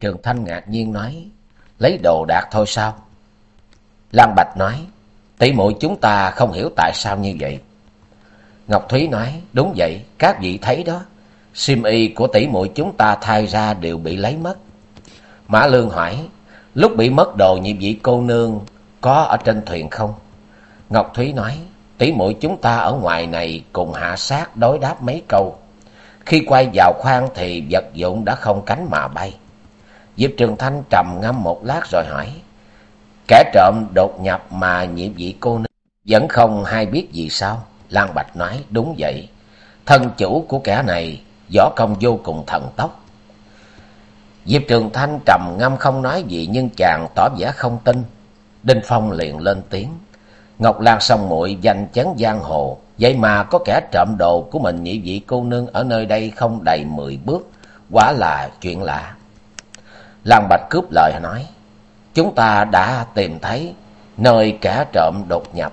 Trường Thanh ngạc nhiên nói, lấy đồ đạc thôi sao? Lan Bạch nói, tỷ muội chúng ta không hiểu tại sao như vậy. Ngọc Thúy nói, đúng vậy, các vị thấy đó, sim y của tỷ muội chúng ta thay ra đều bị lấy mất. Mã Lương hỏi, lúc bị mất đồ nhị vị cô nương có ở trên thuyền không? Ngọc Thúy nói, tỷ muội chúng ta ở ngoài này cùng hạ sát đối đáp mấy câu. Khi quay vào khoang thì vật dụng đã không cánh mà bay. Diệp Trường Thanh trầm ngâm một lát rồi hỏi. Kẻ trộm đột nhập mà nhiệm vị cô nương vẫn không hay biết gì sao? Lan Bạch nói, đúng vậy. Thân chủ của kẻ này võ công vô cùng thần tốc. Diệp Trường Thanh trầm ngâm không nói gì, nhưng chàng tỏ vẻ không tin. Đinh Phong liền lên tiếng. Ngọc Lan song muội danh chấn giang hồ. Vậy mà có kẻ trộm đồ của mình nhị vị cô nương ở nơi đây không đầy mười bước. Quả là chuyện lạ. Lan Bạch cướp lời nói. Chúng ta đã tìm thấy nơi kẻ trộm đột nhập.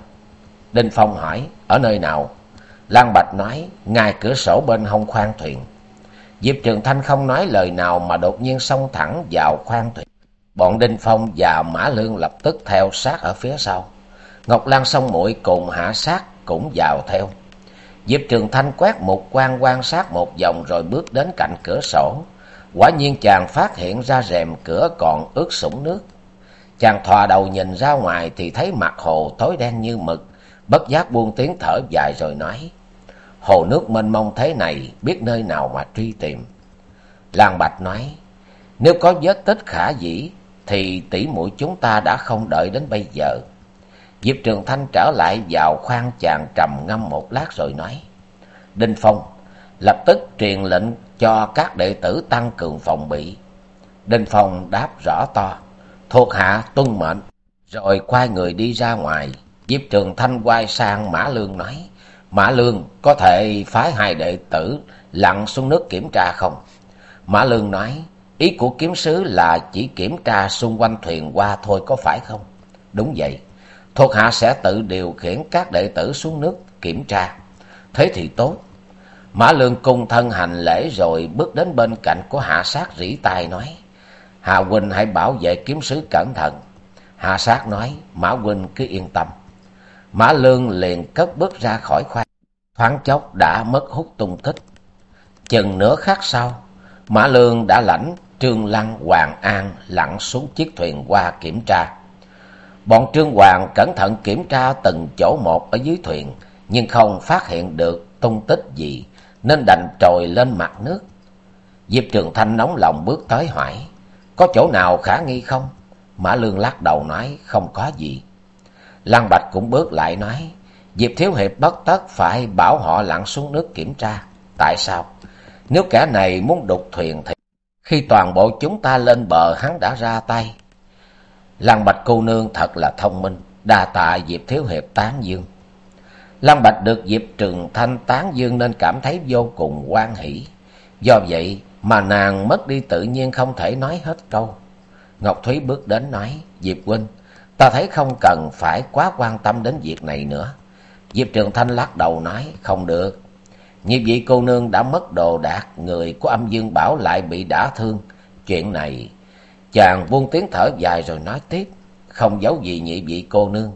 Đinh Phong hỏi, ở nơi nào? Lan Bạch nói, ngay cửa sổ bên hông khoang thuyền. Diệp Trường Thanh không nói lời nào mà đột nhiên xông thẳng vào khoang thuyền. Bọn Đinh Phong và Mã Lương lập tức theo sát ở phía sau. Ngọc Lan sông mũi cùng hạ sát cũng vào theo. Diệp Trường Thanh quét một quan quan sát một vòng rồi bước đến cạnh cửa sổ. Quả nhiên chàng phát hiện ra rèm cửa còn ướt sũng nước. Chàng thò đầu nhìn ra ngoài thì thấy mặt hồ tối đen như mực, bất giác buông tiếng thở dài rồi nói. Hồ nước mênh mông thế này, biết nơi nào mà truy tìm. Lan Bạch nói, nếu có vết tích khả dĩ, thì tỷ muội chúng ta đã không đợi đến bây giờ. Diệp Trường Thanh trở lại vào khoang chàng trầm ngâm một lát rồi nói. Đinh Phong, lập tức truyền lệnh cho các đệ tử tăng cường phòng bị. Đinh Phong đáp rõ to, thuộc hạ tuân mệnh, rồi quay người đi ra ngoài. Diệp Trường Thanh quay sang Mã Lương nói, Mã Lương có thể phái hai đệ tử lặn xuống nước kiểm tra không? Mã Lương nói, ý của kiếm sứ là chỉ kiểm tra xung quanh thuyền qua thôi có phải không? Đúng vậy, thuộc hạ sẽ tự điều khiển các đệ tử xuống nước kiểm tra. Thế thì tốt, Mã Lương cung thân hành lễ rồi bước đến bên cạnh của hạ sát rỉ tai nói. Hà Huynh hãy bảo vệ kiếm sứ cẩn thận. Hạ sát nói, Mã Huynh cứ yên tâm. Mã Lương liền cất bước ra khỏi khoang. Thoáng chốc đã mất hút tung tích. Chừng nửa khắc sau, Mã Lương đã lãnh Trương Lăng Hoàng An lặn xuống chiếc thuyền qua kiểm tra. Bọn Trương Hoàng cẩn thận kiểm tra từng chỗ một ở dưới thuyền, nhưng không phát hiện được tung tích gì nên đành trồi lên mặt nước. Diệp Trường Thanh nóng lòng bước tới hỏi, có chỗ nào khả nghi không? Mã Lương lắc đầu nói, không có gì. Lăng Bạch cũng bước lại nói, Diệp Thiếu Hiệp bất tất phải bảo họ lặn xuống nước kiểm tra. Tại sao? Nếu kẻ này muốn đục thuyền thì khi toàn bộ chúng ta lên bờ hắn đã ra tay. Lăng Bạch cô nương thật là thông minh, đa tạ Diệp Thiếu Hiệp tán dương. Lăng Bạch được Diệp Trường Thanh tán dương nên cảm thấy vô cùng quan hỷ. Do vậy mà nàng mất đi tự nhiên không thể nói hết câu. Ngọc Thúy bước đến nói, Diệp Huynh, ta thấy không cần phải quá quan tâm đến việc này nữa. Diệp Trường Thanh lắc đầu nói, không được. Như vị cô nương đã mất đồ đạc, người của âm dương bảo lại bị đả thương. Chuyện này, chàng buông tiếng thở dài rồi nói tiếp, không giấu gì nhị vị cô nương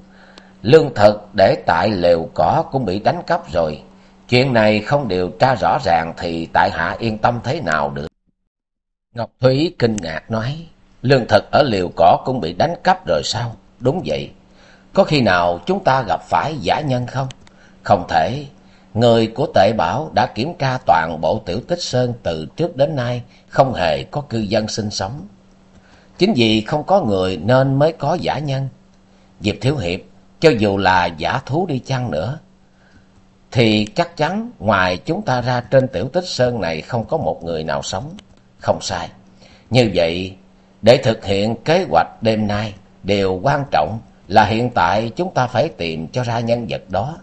Lương thực để tại lều cỏ cũng bị đánh cắp rồi. Chuyện này không điều tra rõ ràng thì tại hạ yên tâm thế nào được. Ngọc Thúy kinh ngạc nói, lương thực ở liều cỏ cũng bị đánh cắp rồi sao? Đúng vậy. Có khi nào chúng ta gặp phải giả nhân không? Không thể. Người của tệ bảo đã kiểm tra toàn bộ tiểu tích sơn từ trước đến nay, không hề có cư dân sinh sống. Chính vì không có người nên mới có giả nhân. Diệp Thiếu Hiệp cho dù là giả thú đi chăng nữa. thì chắc chắn ngoài chúng ta ra trên tiểu tích sơn này không có một người nào sống. Không sai. Như vậy, để thực hiện kế hoạch đêm nay, điều quan trọng là hiện tại chúng ta phải tìm cho ra nhân vật đó.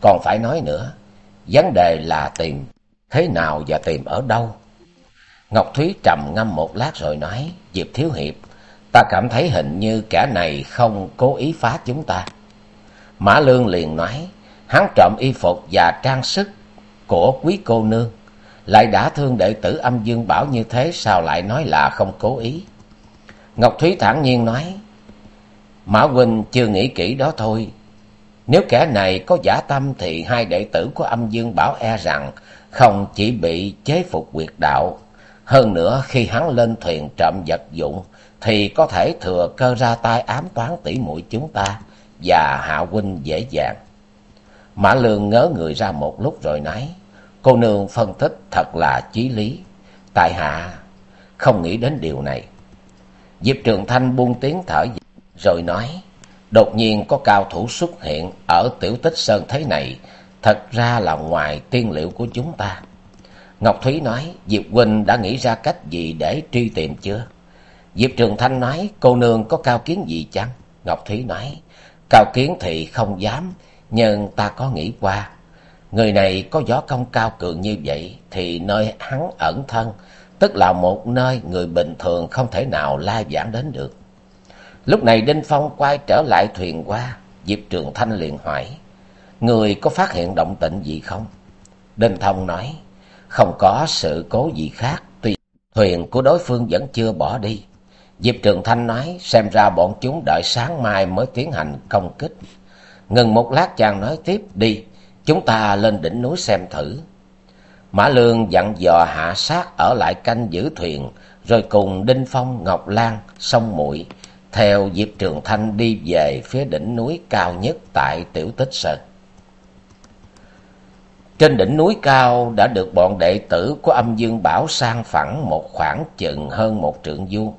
Còn phải nói nữa, vấn đề là tìm thế nào và tìm ở đâu. Ngọc Thúy trầm ngâm một lát rồi nói, Diệp Thiếu Hiệp, ta cảm thấy hình như kẻ này không cố ý phá chúng ta. Mã Lương liền nói, hắn trộm y phục và trang sức của quý cô nương, lại đã thương đệ tử âm dương bảo như thế sao lại nói là không cố ý. Ngọc Thúy thản nhiên nói, Mã Huynh chưa nghĩ kỹ đó thôi. Nếu kẻ này có giả tâm thì hai đệ tử của âm dương bảo e rằng không chỉ bị chế phục quyệt đạo. Hơn nữa khi hắn lên thuyền trộm vật dụng thì có thể thừa cơ ra tay ám toán tỉ muội chúng ta và Hạ Huynh dễ dàng. Mã Lương ngớ người ra một lúc rồi nói, cô nương phân tích thật là chí lý, tại hạ không nghĩ đến điều này. Diệp Trường Thanh buông tiếng thở rồi nói, đột nhiên có cao thủ xuất hiện ở tiểu tích sơn thế này, thật ra là ngoài tiên liệu của chúng ta. Ngọc Thúy nói, Diệp Huynh đã nghĩ ra cách gì để truy tìm chưa? Diệp Trường Thanh nói, cô nương có cao kiến gì chăng? Ngọc Thúy nói, cao kiến thì không dám, nhưng ta có nghĩ qua. Người này có gió công cao cường như vậy, thì nơi hắn ẩn thân, tức là một nơi người bình thường không thể nào la giảng đến được. Lúc này Đinh Phong quay trở lại thuyền qua, Diệp Trường Thanh liền hỏi, Người có phát hiện động tĩnh gì không? Đinh Thông nói, không có sự cố gì khác, tuy thuyền của đối phương vẫn chưa bỏ đi. Diệp Trường Thanh nói, xem ra bọn chúng đợi sáng mai mới tiến hành công kích. Ngừng một lát chàng nói tiếp, đi, chúng ta lên đỉnh núi xem thử. Mã Lương dặn dò hạ sát ở lại canh giữ thuyền, rồi cùng Đinh Phong, Ngọc Lan, sông Muội theo Diệp Trường Thanh đi về phía đỉnh núi cao nhất tại Tiểu Tích Sơn. Trên đỉnh núi cao đã được bọn đệ tử của âm dương bảo sang phẳng một khoảng chừng hơn một trượng vuông.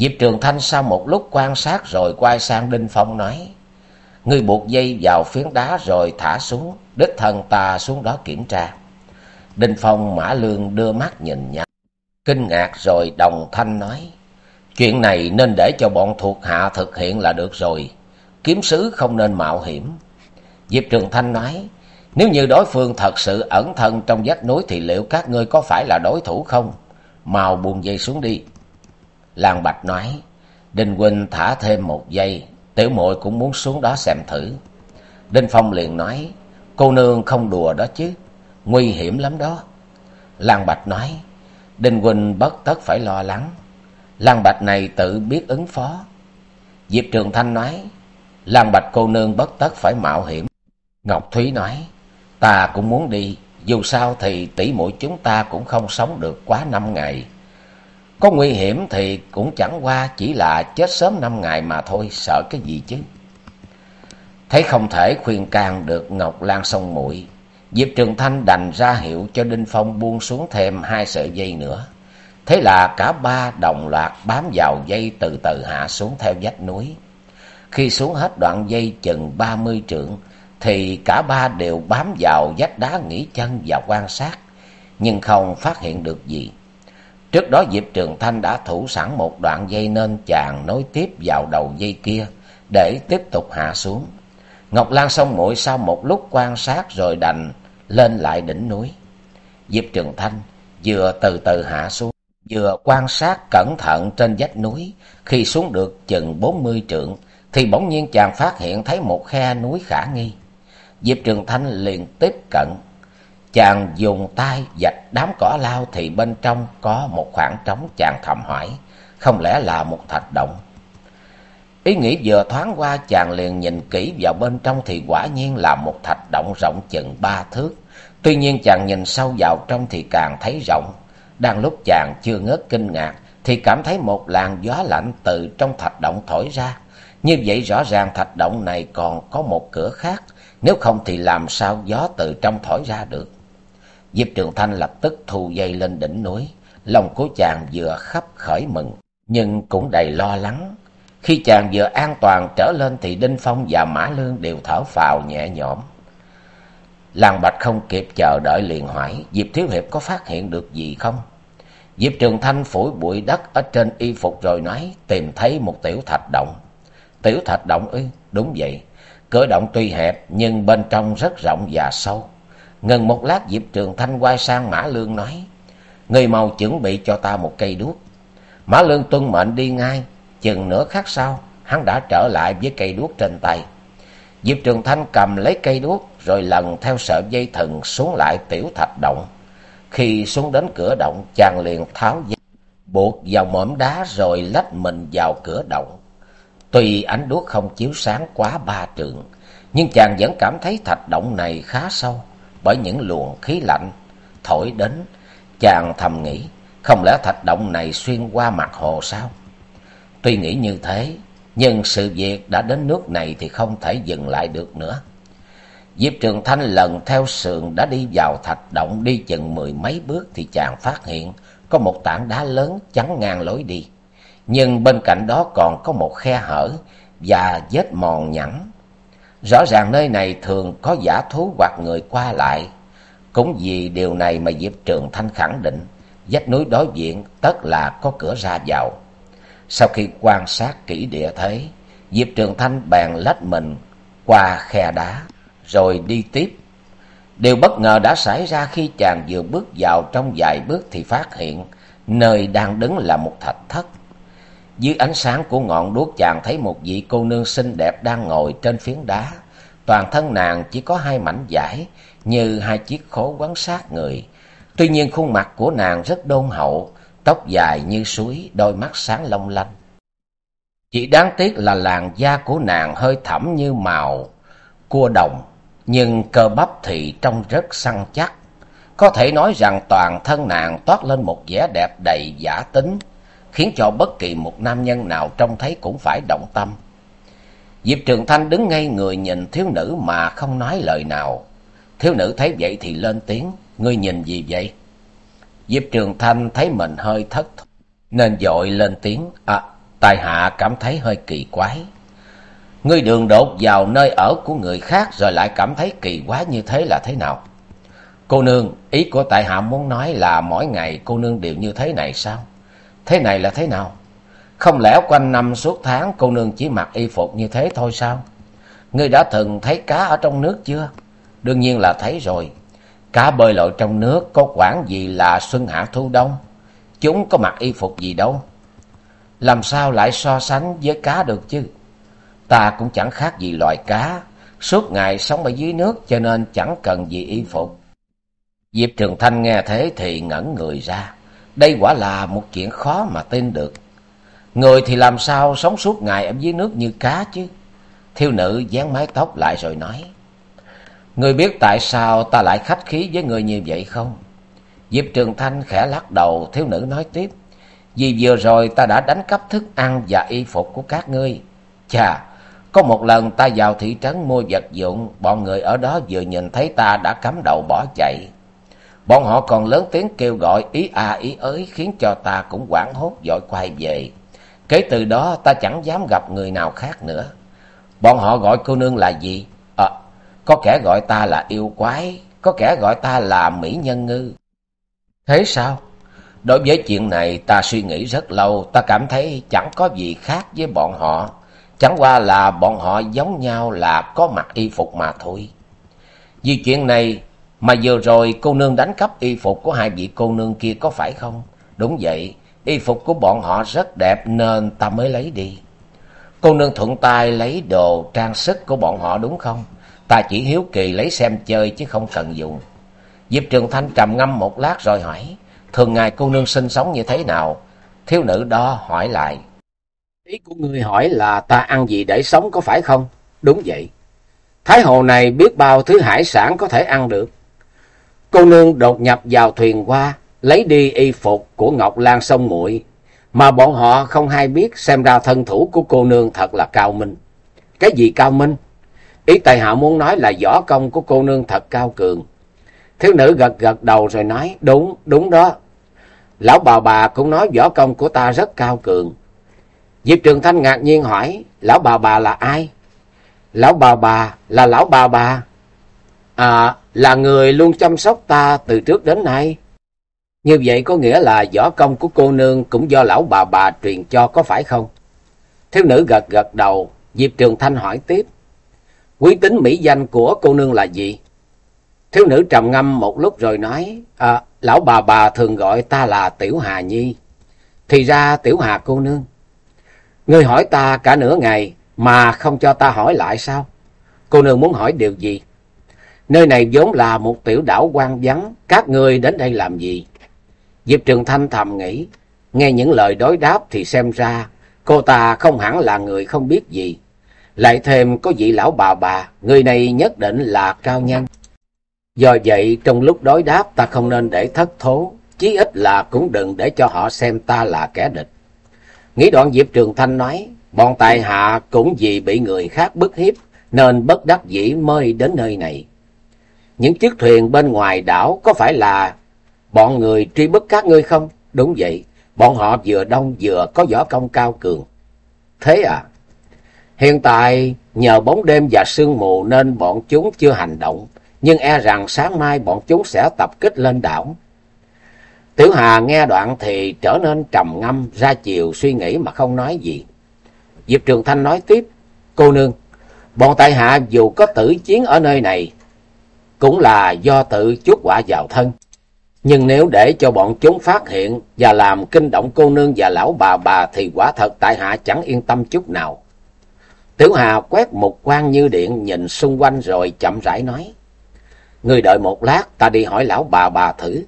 Diệp Trường Thanh sau một lúc quan sát rồi quay sang Đinh Phong nói, Ngươi buộc dây vào phiến đá rồi thả xuống, đích thân ta xuống đó kiểm tra. Đinh Phong Mã Lương đưa mắt nhìn nhau, kinh ngạc rồi đồng thanh nói, Chuyện này nên để cho bọn thuộc hạ thực hiện là được rồi, kiếm sứ không nên mạo hiểm. Diệp Trường Thanh nói, nếu như đối phương thật sự ẩn thân trong vách núi thì liệu các ngươi có phải là đối thủ không? Mau buông dây xuống đi. Lan Bạch nói, Đinh Huynh thả thêm một giây, tiểu muội cũng muốn xuống đó xem thử. Đinh Phong liền nói, cô nương không đùa đó chứ, nguy hiểm lắm đó. Lan Bạch nói, Đinh Huynh bất tất phải lo lắng, Lan Bạch này tự biết ứng phó. Diệp Trường Thanh nói, Lan Bạch cô nương bất tất phải mạo hiểm. Ngọc Thúy nói, ta cũng muốn đi, dù sao thì tỷ muội chúng ta cũng không sống được quá năm ngày. Có nguy hiểm thì cũng chẳng qua chỉ là chết sớm năm ngày mà thôi, sợ cái gì chứ. Thấy không thể khuyên can được Ngọc Lan sông muội Diệp Trường Thanh đành ra hiệu cho Đinh Phong buông xuống thêm hai sợi dây nữa. Thế là cả ba đồng loạt bám vào dây từ từ hạ xuống theo vách núi. Khi xuống hết đoạn dây chừng ba mươi trượng, thì cả ba đều bám vào vách đá nghỉ chân và quan sát, nhưng không phát hiện được gì. Trước đó Diệp Trường Thanh đã thủ sẵn một đoạn dây nên chàng nối tiếp vào đầu dây kia để tiếp tục hạ xuống. Ngọc Lan sông muội sau một lúc quan sát rồi đành lên lại đỉnh núi. Diệp Trường Thanh vừa từ từ hạ xuống, vừa quan sát cẩn thận trên vách núi. Khi xuống được chừng bốn mươi trượng, thì bỗng nhiên chàng phát hiện thấy một khe núi khả nghi. Diệp Trường Thanh liền tiếp cận, Chàng dùng tay dạch đám cỏ lao thì bên trong có một khoảng trống chàng thầm hỏi, không lẽ là một thạch động? Ý nghĩ vừa thoáng qua chàng liền nhìn kỹ vào bên trong thì quả nhiên là một thạch động rộng chừng ba thước. Tuy nhiên chàng nhìn sâu vào trong thì càng thấy rộng. Đang lúc chàng chưa ngớt kinh ngạc thì cảm thấy một làn gió lạnh từ trong thạch động thổi ra. Như vậy rõ ràng thạch động này còn có một cửa khác, nếu không thì làm sao gió từ trong thổi ra được. Diệp Trường Thanh lập tức thu dây lên đỉnh núi. Lòng của chàng vừa khắp khởi mừng, nhưng cũng đầy lo lắng. Khi chàng vừa an toàn trở lên thì Đinh Phong và Mã Lương đều thở phào nhẹ nhõm. Làng Bạch không kịp chờ đợi liền hỏi, Diệp Thiếu Hiệp có phát hiện được gì không? Diệp Trường Thanh phủi bụi đất ở trên y phục rồi nói, tìm thấy một tiểu thạch động. Tiểu thạch động ư, đúng vậy. Cửa động tuy hẹp nhưng bên trong rất rộng và sâu. Ngừng một lát Diệp Trường Thanh quay sang Mã Lương nói, Người mau chuẩn bị cho ta một cây đuốc. Mã Lương tuân mệnh đi ngay, chừng nửa khắc sau, hắn đã trở lại với cây đuốc trên tay. Diệp Trường Thanh cầm lấy cây đuốc rồi lần theo sợi dây thừng xuống lại tiểu thạch động. Khi xuống đến cửa động, chàng liền tháo dây, buộc vào mỏm đá rồi lách mình vào cửa động. Tuy ánh đuốc không chiếu sáng quá ba trượng, nhưng chàng vẫn cảm thấy thạch động này khá sâu bởi những luồng khí lạnh thổi đến. Chàng thầm nghĩ, không lẽ thạch động này xuyên qua mặt hồ sao? Tuy nghĩ như thế, nhưng sự việc đã đến nước này thì không thể dừng lại được nữa. Diệp Trường Thanh lần theo sườn đã đi vào thạch động đi chừng mười mấy bước thì chàng phát hiện có một tảng đá lớn chắn ngang lối đi. Nhưng bên cạnh đó còn có một khe hở và vết mòn nhẵn. Rõ ràng nơi này thường có giả thú hoặc người qua lại. Cũng vì điều này mà Diệp Trường Thanh khẳng định vách núi đối diện tất là có cửa ra vào. Sau khi quan sát kỹ địa thế, Diệp Trường Thanh bèn lách mình qua khe đá, rồi đi tiếp. Điều bất ngờ đã xảy ra khi chàng vừa bước vào trong vài bước thì phát hiện nơi đang đứng là một thạch thất. Dưới ánh sáng của ngọn đuốc chàng thấy một vị cô nương xinh đẹp đang ngồi trên phiến đá. Toàn thân nàng chỉ có hai mảnh vải như hai chiếc khố quấn sát người. Tuy nhiên khuôn mặt của nàng rất đôn hậu, tóc dài như suối, đôi mắt sáng long lanh. Chỉ đáng tiếc là làn da của nàng hơi thẫm như màu cua đồng, nhưng cơ bắp thì trông rất săn chắc. Có thể nói rằng toàn thân nàng toát lên một vẻ đẹp đầy giả tính, khiến cho bất kỳ một nam nhân nào trông thấy cũng phải động tâm. Diệp Trường Thanh đứng ngay người nhìn thiếu nữ mà không nói lời nào. Thiếu nữ thấy vậy thì lên tiếng, ngươi nhìn gì vậy? Diệp Trường Thanh thấy mình hơi thất nên dội lên tiếng, à, tài hạ cảm thấy hơi kỳ quái. Ngươi đường đột vào nơi ở của người khác rồi lại cảm thấy kỳ quái như thế là thế nào? Cô nương, ý của tại hạ muốn nói là mỗi ngày cô nương đều như thế này sao? Thế này là thế nào? Không lẽ quanh năm suốt tháng cô nương chỉ mặc y phục như thế thôi sao? Ngươi đã từng thấy cá ở trong nước chưa? Đương nhiên là thấy rồi. Cá bơi lội trong nước có quản gì là xuân hạ thu đông. Chúng có mặc y phục gì đâu. Làm sao lại so sánh với cá được chứ? Ta cũng chẳng khác gì loài cá. Suốt ngày sống ở dưới nước cho nên chẳng cần gì y phục. Diệp Trường Thanh nghe thế thì ngẩn người ra. Đây quả là một chuyện khó mà tin được. Người thì làm sao sống suốt ngày ở dưới nước như cá chứ? Thiêu nữ dán mái tóc lại rồi nói. Người biết tại sao ta lại khách khí với người như vậy không? Diệp Trường Thanh khẽ lắc đầu, thiếu nữ nói tiếp. Vì vừa rồi ta đã đánh cắp thức ăn và y phục của các ngươi. Chà, có một lần ta vào thị trấn mua vật dụng, bọn người ở đó vừa nhìn thấy ta đã cắm đầu bỏ chạy. Bọn họ còn lớn tiếng kêu gọi ý a ý ới khiến cho ta cũng quảng hốt dội quay về. Kể từ đó ta chẳng dám gặp người nào khác nữa. Bọn họ gọi cô nương là gì? À, có kẻ gọi ta là yêu quái, có kẻ gọi ta là mỹ nhân ngư. Thế sao? Đối với chuyện này ta suy nghĩ rất lâu, ta cảm thấy chẳng có gì khác với bọn họ. Chẳng qua là bọn họ giống nhau là có mặc y phục mà thôi. Vì chuyện này mà vừa rồi cô nương đánh cắp y phục của hai vị cô nương kia có phải không? Đúng vậy, y phục của bọn họ rất đẹp nên ta mới lấy đi. Cô nương thuận tay lấy đồ trang sức của bọn họ đúng không? Ta chỉ hiếu kỳ lấy xem chơi chứ không cần dùng. Diệp Trường Thanh trầm ngâm một lát rồi hỏi, thường ngày cô nương sinh sống như thế nào? Thiếu nữ đó hỏi lại. Ý của ngươi hỏi là ta ăn gì để sống có phải không? Đúng vậy. Thái hồ này biết bao thứ hải sản có thể ăn được. Cô nương đột nhập vào thuyền qua, lấy đi y phục của Ngọc Lan sông muội mà bọn họ không hay biết xem ra thân thủ của cô nương thật là cao minh. Cái gì cao minh? Ý tài hạ muốn nói là võ công của cô nương thật cao cường. Thiếu nữ gật gật đầu rồi nói, đúng, đúng đó. Lão bà bà cũng nói võ công của ta rất cao cường. Diệp Trường Thanh ngạc nhiên hỏi, lão bà bà là ai? Lão bà bà là lão bà bà. À, là người luôn chăm sóc ta từ trước đến nay. Như vậy có nghĩa là võ công của cô nương cũng do lão bà bà truyền cho có phải không? Thiếu nữ gật gật đầu, Diệp Trường Thanh hỏi tiếp. Quý tính mỹ danh của cô nương là gì? Thiếu nữ trầm ngâm một lúc rồi nói, à, lão bà bà thường gọi ta là Tiểu Hà Nhi. Thì ra Tiểu Hà cô nương. Ngươi hỏi ta cả nửa ngày mà không cho ta hỏi lại sao? Cô nương muốn hỏi điều gì? Nơi này vốn là một tiểu đảo quan vắng, các ngươi đến đây làm gì? Diệp Trường Thanh thầm nghĩ, nghe những lời đối đáp thì xem ra cô ta không hẳn là người không biết gì. Lại thêm có vị lão bà bà, người này nhất định là cao nhân. Do vậy trong lúc đối đáp ta không nên để thất thố, chí ít là cũng đừng để cho họ xem ta là kẻ địch. Nghĩ đoạn Diệp Trường Thanh nói, bọn tài hạ cũng vì bị người khác bức hiếp, nên bất đắc dĩ mới đến nơi này. Những chiếc thuyền bên ngoài đảo có phải là bọn người truy bức các ngươi không? Đúng vậy, bọn họ vừa đông vừa có võ công cao cường. Thế à? Hiện tại nhờ bóng đêm và sương mù nên bọn chúng chưa hành động, nhưng e rằng sáng mai bọn chúng sẽ tập kích lên đảo. Tiểu Hà nghe đoạn thì trở nên trầm ngâm, ra chiều suy nghĩ mà không nói gì. Diệp Trường Thanh nói tiếp, cô nương, bọn tại hạ dù có tử chiến ở nơi này, cũng là do tự chuốc quả vào thân. Nhưng nếu để cho bọn chúng phát hiện và làm kinh động cô nương và lão bà bà thì quả thật tại hạ chẳng yên tâm chút nào. Tiểu Hà quét một quan như điện nhìn xung quanh rồi chậm rãi nói. Người đợi một lát, ta đi hỏi lão bà bà thử.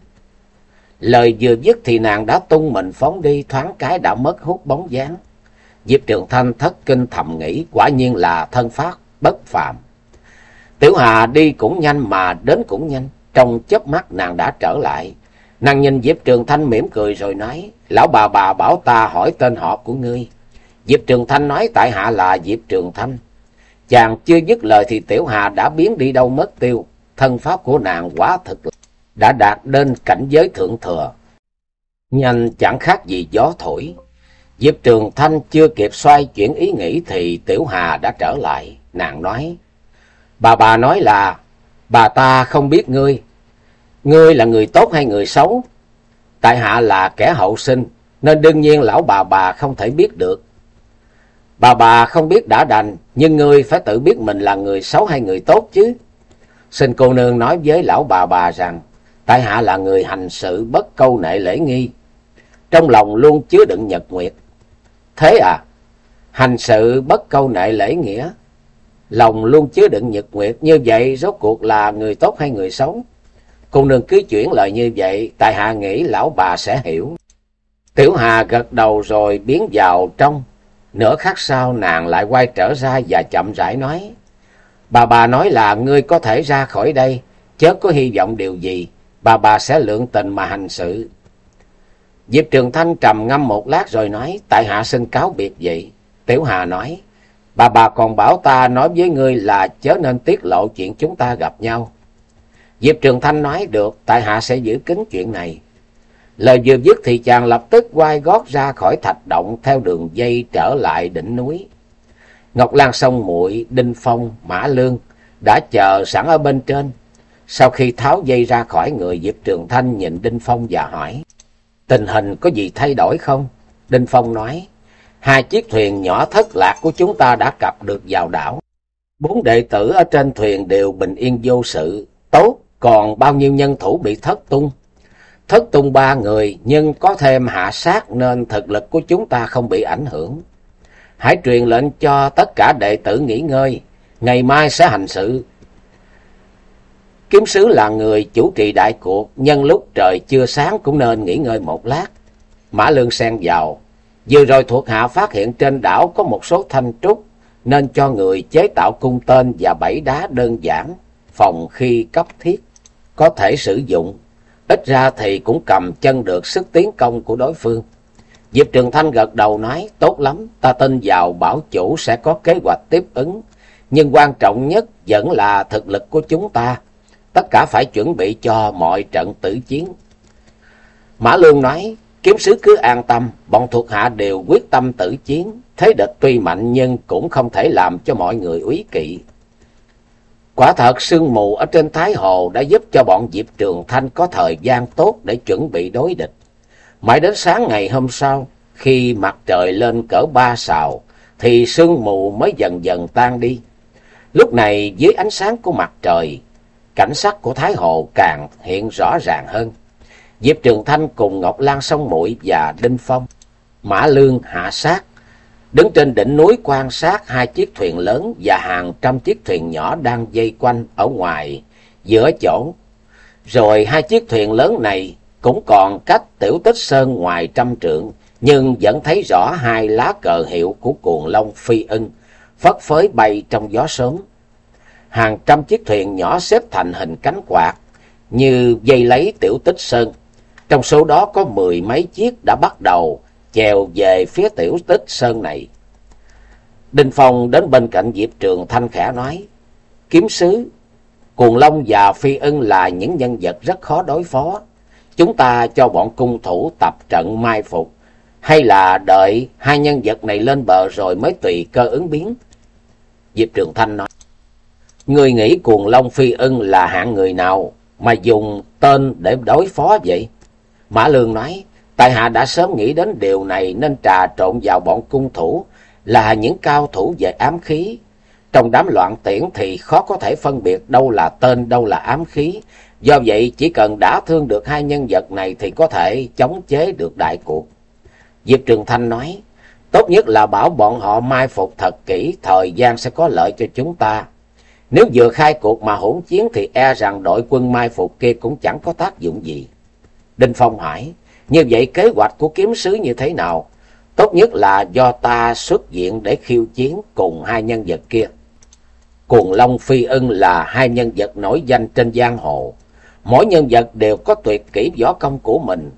Lời vừa dứt thì nàng đã tung mình phóng đi, thoáng cái đã mất hút bóng dáng. Diệp Trường Thanh thất kinh thầm nghĩ, quả nhiên là thân phát bất phàm. Tiểu Hà đi cũng nhanh mà đến cũng nhanh. Trong chớp mắt nàng đã trở lại. Nàng nhìn Diệp Trường Thanh mỉm cười rồi nói. Lão bà bà bảo ta hỏi tên họ của ngươi. Diệp Trường Thanh nói tại hạ là Diệp Trường Thanh. Chàng chưa dứt lời thì Tiểu Hà đã biến đi đâu mất tiêu. Thân pháp của nàng quá thực đã đạt đến cảnh giới thượng thừa. Nhanh chẳng khác gì gió thổi. Diệp Trường Thanh chưa kịp xoay chuyển ý nghĩ thì Tiểu Hà đã trở lại. Nàng nói, bà bà nói là, bà ta không biết ngươi. Ngươi là người tốt hay người xấu? Tại hạ là kẻ hậu sinh, nên đương nhiên lão bà bà không thể biết được. Bà bà không biết đã đành, nhưng ngươi phải tự biết mình là người xấu hay người tốt chứ. Xin cô nương nói với lão bà bà rằng, tại hạ là người hành sự bất câu nệ lễ nghi. Trong lòng luôn chứa đựng nhật nguyệt. Thế à? Hành sự bất câu nệ lễ nghĩa. Lòng luôn chứa đựng nhật nguyệt. Như vậy rốt cuộc là người tốt hay người xấu? Cô nương cứ chuyển lời như vậy. Tại hạ nghĩ lão bà sẽ hiểu. Tiểu Hà gật đầu rồi biến vào trong. Nửa khắc sau nàng lại quay trở ra và chậm rãi nói. Bà bà nói là ngươi có thể ra khỏi đây. Chớ có hy vọng điều gì. Bà bà sẽ lượng tình mà hành sự. Diệp Trường Thanh trầm ngâm một lát rồi nói, tại hạ xin cáo biệt vậy. Tiểu Hà nói, bà bà còn bảo ta nói với ngươi là chớ nên tiết lộ chuyện chúng ta gặp nhau. Diệp Trường Thanh nói được, tại hạ sẽ giữ kín chuyện này. Lời vừa dứt thì chàng lập tức quay gót ra khỏi thạch động theo đường dây trở lại đỉnh núi. Ngọc Lan sông muội Đinh Phong, Mã Lương đã chờ sẵn ở bên trên. Sau khi tháo dây ra khỏi người Diệp Trường Thanh nhìn Đinh Phong và hỏi. Tình hình có gì thay đổi không? Đinh Phong nói, hai chiếc thuyền nhỏ thất lạc của chúng ta đã cập được vào đảo. Bốn đệ tử ở trên thuyền đều bình yên vô sự, tốt, còn bao nhiêu nhân thủ bị thất tung. Thất tung ba người, nhưng có thêm hạ sát nên thực lực của chúng ta không bị ảnh hưởng. Hãy truyền lệnh cho tất cả đệ tử nghỉ ngơi, ngày mai sẽ hành sự. Kiếm sứ là người chủ trì đại cuộc, nhân lúc trời chưa sáng cũng nên nghỉ ngơi một lát. Mã Lương sen vào, vừa rồi thuộc hạ phát hiện trên đảo có một số thanh trúc, nên cho người chế tạo cung tên và bẫy đá đơn giản, phòng khi cấp thiết, có thể sử dụng. Ít ra thì cũng cầm chân được sức tiến công của đối phương. Diệp Trường Thanh gật đầu nói, tốt lắm, ta tin vào bảo chủ sẽ có kế hoạch tiếp ứng, nhưng quan trọng nhất vẫn là thực lực của chúng ta tất cả phải chuẩn bị cho mọi trận tử chiến. Mã Lương nói, kiếm sứ cứ an tâm, bọn thuộc hạ đều quyết tâm tử chiến, thế địch tuy mạnh nhưng cũng không thể làm cho mọi người úy kỵ. Quả thật sương mù ở trên Thái Hồ đã giúp cho bọn Diệp Trường Thanh có thời gian tốt để chuẩn bị đối địch. Mãi đến sáng ngày hôm sau, khi mặt trời lên cỡ ba sào, thì sương mù mới dần dần tan đi. Lúc này dưới ánh sáng của mặt trời, cảnh sắc của Thái Hồ càng hiện rõ ràng hơn. Diệp Trường Thanh cùng Ngọc Lan Sông Mũi và Đinh Phong, Mã Lương hạ sát, đứng trên đỉnh núi quan sát hai chiếc thuyền lớn và hàng trăm chiếc thuyền nhỏ đang dây quanh ở ngoài giữa chỗ. Rồi hai chiếc thuyền lớn này cũng còn cách tiểu tích sơn ngoài trăm trượng, nhưng vẫn thấy rõ hai lá cờ hiệu của cuồng long phi ưng, phất phới bay trong gió sớm. Hàng trăm chiếc thuyền nhỏ xếp thành hình cánh quạt, như dây lấy tiểu tích sơn. Trong số đó có mười mấy chiếc đã bắt đầu chèo về phía tiểu tích sơn này. Đinh Phong đến bên cạnh Diệp Trường Thanh khẽ nói, Kiếm sứ, Cuồng Long và Phi ưng là những nhân vật rất khó đối phó. Chúng ta cho bọn cung thủ tập trận mai phục, hay là đợi hai nhân vật này lên bờ rồi mới tùy cơ ứng biến? Diệp Trường Thanh nói, Người nghĩ Cuồng Long Phi ưng là hạng người nào mà dùng tên để đối phó vậy? Mã Lương nói, Tại hạ đã sớm nghĩ đến điều này nên trà trộn vào bọn cung thủ là những cao thủ về ám khí. Trong đám loạn tiễn thì khó có thể phân biệt đâu là tên đâu là ám khí. Do vậy chỉ cần đã thương được hai nhân vật này thì có thể chống chế được đại cuộc. Diệp Trường Thanh nói, tốt nhất là bảo bọn họ mai phục thật kỹ, thời gian sẽ có lợi cho chúng ta. Nếu vừa khai cuộc mà hỗn chiến thì e rằng đội quân mai phục kia cũng chẳng có tác dụng gì. Đinh Phong hỏi, như vậy kế hoạch của kiếm sứ như thế nào? Tốt nhất là do ta xuất diện để khiêu chiến cùng hai nhân vật kia. Cuồng Long Phi Ưng là hai nhân vật nổi danh trên giang hồ. Mỗi nhân vật đều có tuyệt kỹ võ công của mình.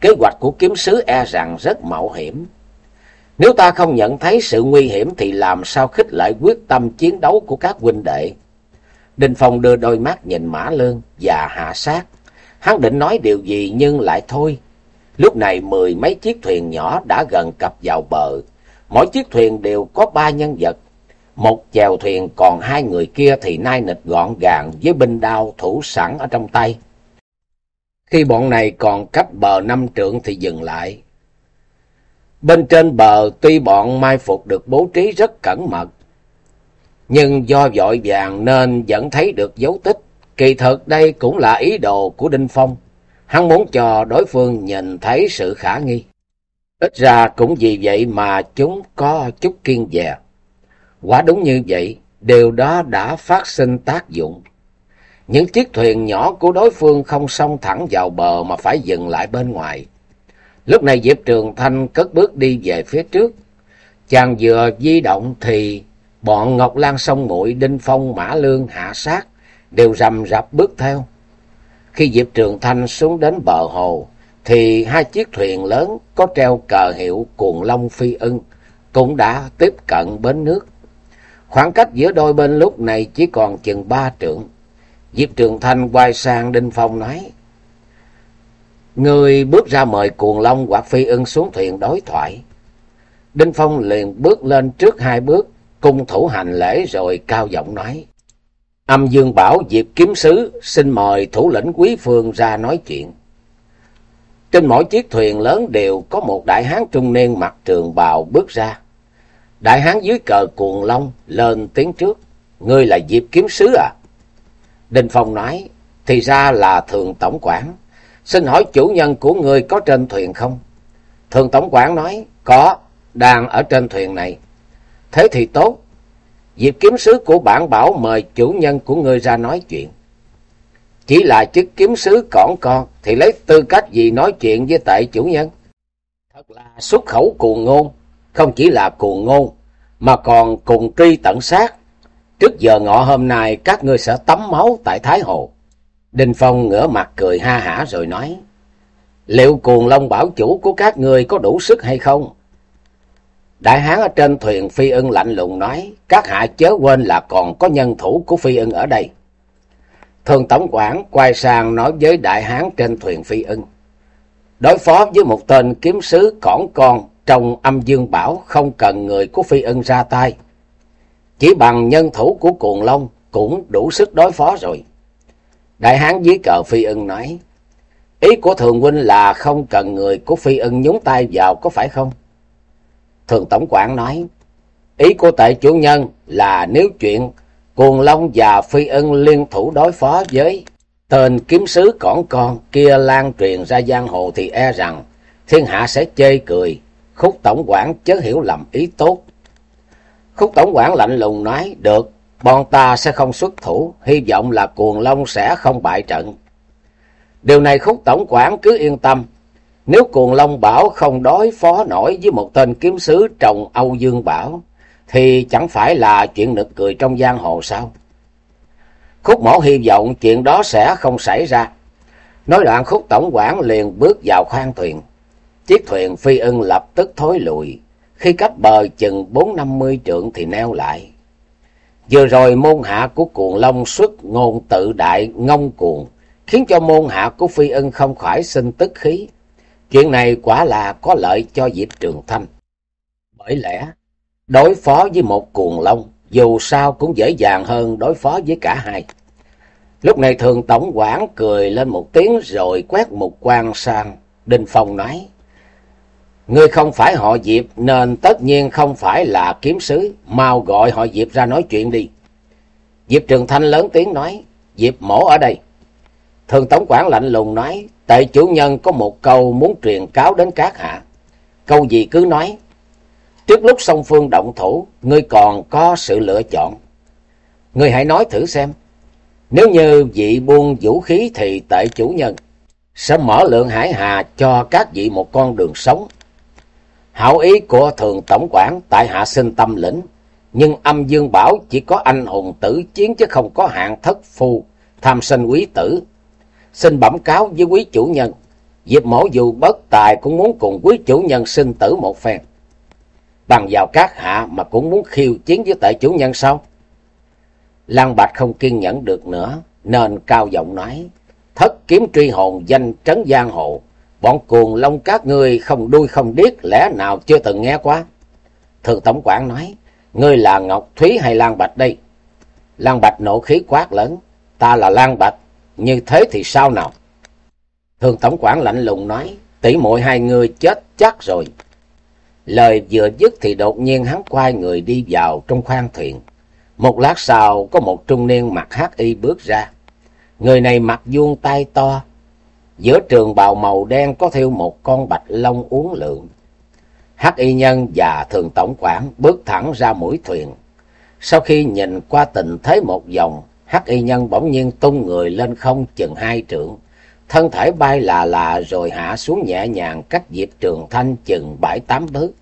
Kế hoạch của kiếm sứ e rằng rất mạo hiểm. Nếu ta không nhận thấy sự nguy hiểm thì làm sao khích lại quyết tâm chiến đấu của các huynh đệ. Đinh Phong đưa đôi mắt nhìn Mã Lương và hạ sát. Hắn định nói điều gì nhưng lại thôi. Lúc này mười mấy chiếc thuyền nhỏ đã gần cập vào bờ. Mỗi chiếc thuyền đều có ba nhân vật. Một chèo thuyền còn hai người kia thì nai nịch gọn gàng với binh đao thủ sẵn ở trong tay. Khi bọn này còn cách bờ năm trượng thì dừng lại. Bên trên bờ tuy bọn mai phục được bố trí rất cẩn mật, nhưng do vội vàng nên vẫn thấy được dấu tích. Kỳ thực đây cũng là ý đồ của Đinh Phong. Hắn muốn cho đối phương nhìn thấy sự khả nghi. Ít ra cũng vì vậy mà chúng có chút kiên dè. Quả đúng như vậy, điều đó đã phát sinh tác dụng. Những chiếc thuyền nhỏ của đối phương không xông thẳng vào bờ mà phải dừng lại bên ngoài. Lúc này Diệp Trường Thanh cất bước đi về phía trước. Chàng vừa di động thì bọn Ngọc Lan sông Muội, Đinh Phong, Mã Lương, Hạ Sát đều rầm rập bước theo. Khi Diệp Trường Thanh xuống đến bờ hồ, thì hai chiếc thuyền lớn có treo cờ hiệu cuồng long phi ưng cũng đã tiếp cận bến nước. Khoảng cách giữa đôi bên lúc này chỉ còn chừng ba trượng. Diệp Trường Thanh quay sang Đinh Phong nói, Người bước ra mời cuồng long hoặc phi ưng xuống thuyền đối thoại. Đinh Phong liền bước lên trước hai bước, cung thủ hành lễ rồi cao giọng nói. Âm Dương bảo Diệp Kiếm Sứ xin mời thủ lĩnh Quý Phương ra nói chuyện. Trên mỗi chiếc thuyền lớn đều có một đại hán trung niên mặc trường bào bước ra. Đại hán dưới cờ cuồng long lên tiếng trước. Ngươi là Diệp Kiếm Sứ à? Đinh Phong nói, thì ra là thường tổng quản. Xin hỏi chủ nhân của ngươi có trên thuyền không? Thường tổng quản nói, có, đang ở trên thuyền này. Thế thì tốt, Diệp kiếm sứ của bản bảo mời chủ nhân của ngươi ra nói chuyện. Chỉ là chức kiếm sứ cỏn con thì lấy tư cách gì nói chuyện với tệ chủ nhân? Thật là xuất khẩu cuồng ngôn, không chỉ là cuồng ngôn, mà còn cùng tri tận sát. Trước giờ ngọ hôm nay các ngươi sẽ tắm máu tại Thái Hồ. Đinh Phong ngửa mặt cười ha hả rồi nói, liệu cuồng long bảo chủ của các ngươi có đủ sức hay không? Đại hán ở trên thuyền Phi ưng lạnh lùng nói, các hạ chớ quên là còn có nhân thủ của Phi ưng ở đây. Thường tổng quản quay sang nói với đại hán trên thuyền Phi ưng. Đối phó với một tên kiếm sứ cỏn con trong âm dương bảo không cần người của Phi ưng ra tay. Chỉ bằng nhân thủ của cuồng long cũng đủ sức đối phó rồi. Đại hán dưới cờ Phi ưng nói, ý của thường huynh là không cần người của Phi ưng nhúng tay vào có phải không? Thường tổng quản nói, ý của tệ chủ nhân là nếu chuyện Cuồng Long và Phi ưng liên thủ đối phó với tên kiếm sứ cỏn con kia lan truyền ra giang hồ thì e rằng thiên hạ sẽ chê cười, khúc tổng quản chớ hiểu lầm ý tốt. Khúc tổng quản lạnh lùng nói, được, bọn ta sẽ không xuất thủ, hy vọng là cuồng long sẽ không bại trận. Điều này khúc tổng quản cứ yên tâm, nếu cuồng long bảo không đối phó nổi với một tên kiếm sứ trồng Âu Dương Bảo, thì chẳng phải là chuyện nực cười trong giang hồ sao? Khúc mổ hy vọng chuyện đó sẽ không xảy ra. Nói đoạn khúc tổng quản liền bước vào khoang thuyền. Chiếc thuyền phi ưng lập tức thối lùi, khi cách bờ chừng bốn năm mươi trượng thì neo lại. Vừa rồi môn hạ của cuồng long xuất ngôn tự đại ngông cuồng, khiến cho môn hạ của phi ưng không khỏi sinh tức khí. Chuyện này quả là có lợi cho Diệp Trường Thanh. Bởi lẽ, đối phó với một cuồng long, dù sao cũng dễ dàng hơn đối phó với cả hai. Lúc này thường tổng quản cười lên một tiếng rồi quét một quan sang. Đinh Phong nói, Ngươi không phải họ Diệp nên tất nhiên không phải là kiếm sứ, mau gọi họ Diệp ra nói chuyện đi. Diệp Trường Thanh lớn tiếng nói, Diệp mổ ở đây. Thường Tổng quản lạnh lùng nói, tệ chủ nhân có một câu muốn truyền cáo đến các hạ. Câu gì cứ nói. Trước lúc song phương động thủ, ngươi còn có sự lựa chọn. Ngươi hãy nói thử xem. Nếu như vị buông vũ khí thì tệ chủ nhân sẽ mở lượng hải hà cho các vị một con đường sống Hảo ý của thường tổng quản tại hạ sinh tâm lĩnh, nhưng âm dương bảo chỉ có anh hùng tử chiến chứ không có hạng thất phu, tham sinh quý tử. Xin bẩm cáo với quý chủ nhân, Diệp mổ dù bất tài cũng muốn cùng quý chủ nhân sinh tử một phen. Bằng vào các hạ mà cũng muốn khiêu chiến với tệ chủ nhân sao? Lăng Bạch không kiên nhẫn được nữa, nên cao giọng nói, thất kiếm truy hồn danh trấn giang hồ, Bọn cuồng long các ngươi không đuôi không điếc, lẽ nào chưa từng nghe qua? Thường tổng quản nói, ngươi là Ngọc Thúy hay Lan Bạch đây? Lan Bạch nộ khí quát lớn, ta là Lan Bạch, như thế thì sao nào? Thường tổng quản lạnh lùng nói, tỷ muội hai người chết chắc rồi. Lời vừa dứt thì đột nhiên hắn quay người đi vào trong khoang thuyền. Một lát sau có một trung niên mặc hắc y bước ra. Người này mặc vuông tay to, Giữa trường bào màu đen có theo một con bạch long uốn lượn. Hắc y nhân và thường tổng quản bước thẳng ra mũi thuyền. Sau khi nhìn qua tình thế một vòng, Hắc y nhân bỗng nhiên tung người lên không chừng hai trượng. Thân thể bay là là rồi hạ xuống nhẹ nhàng cách Diệp Trường Thanh chừng bảy tám bước.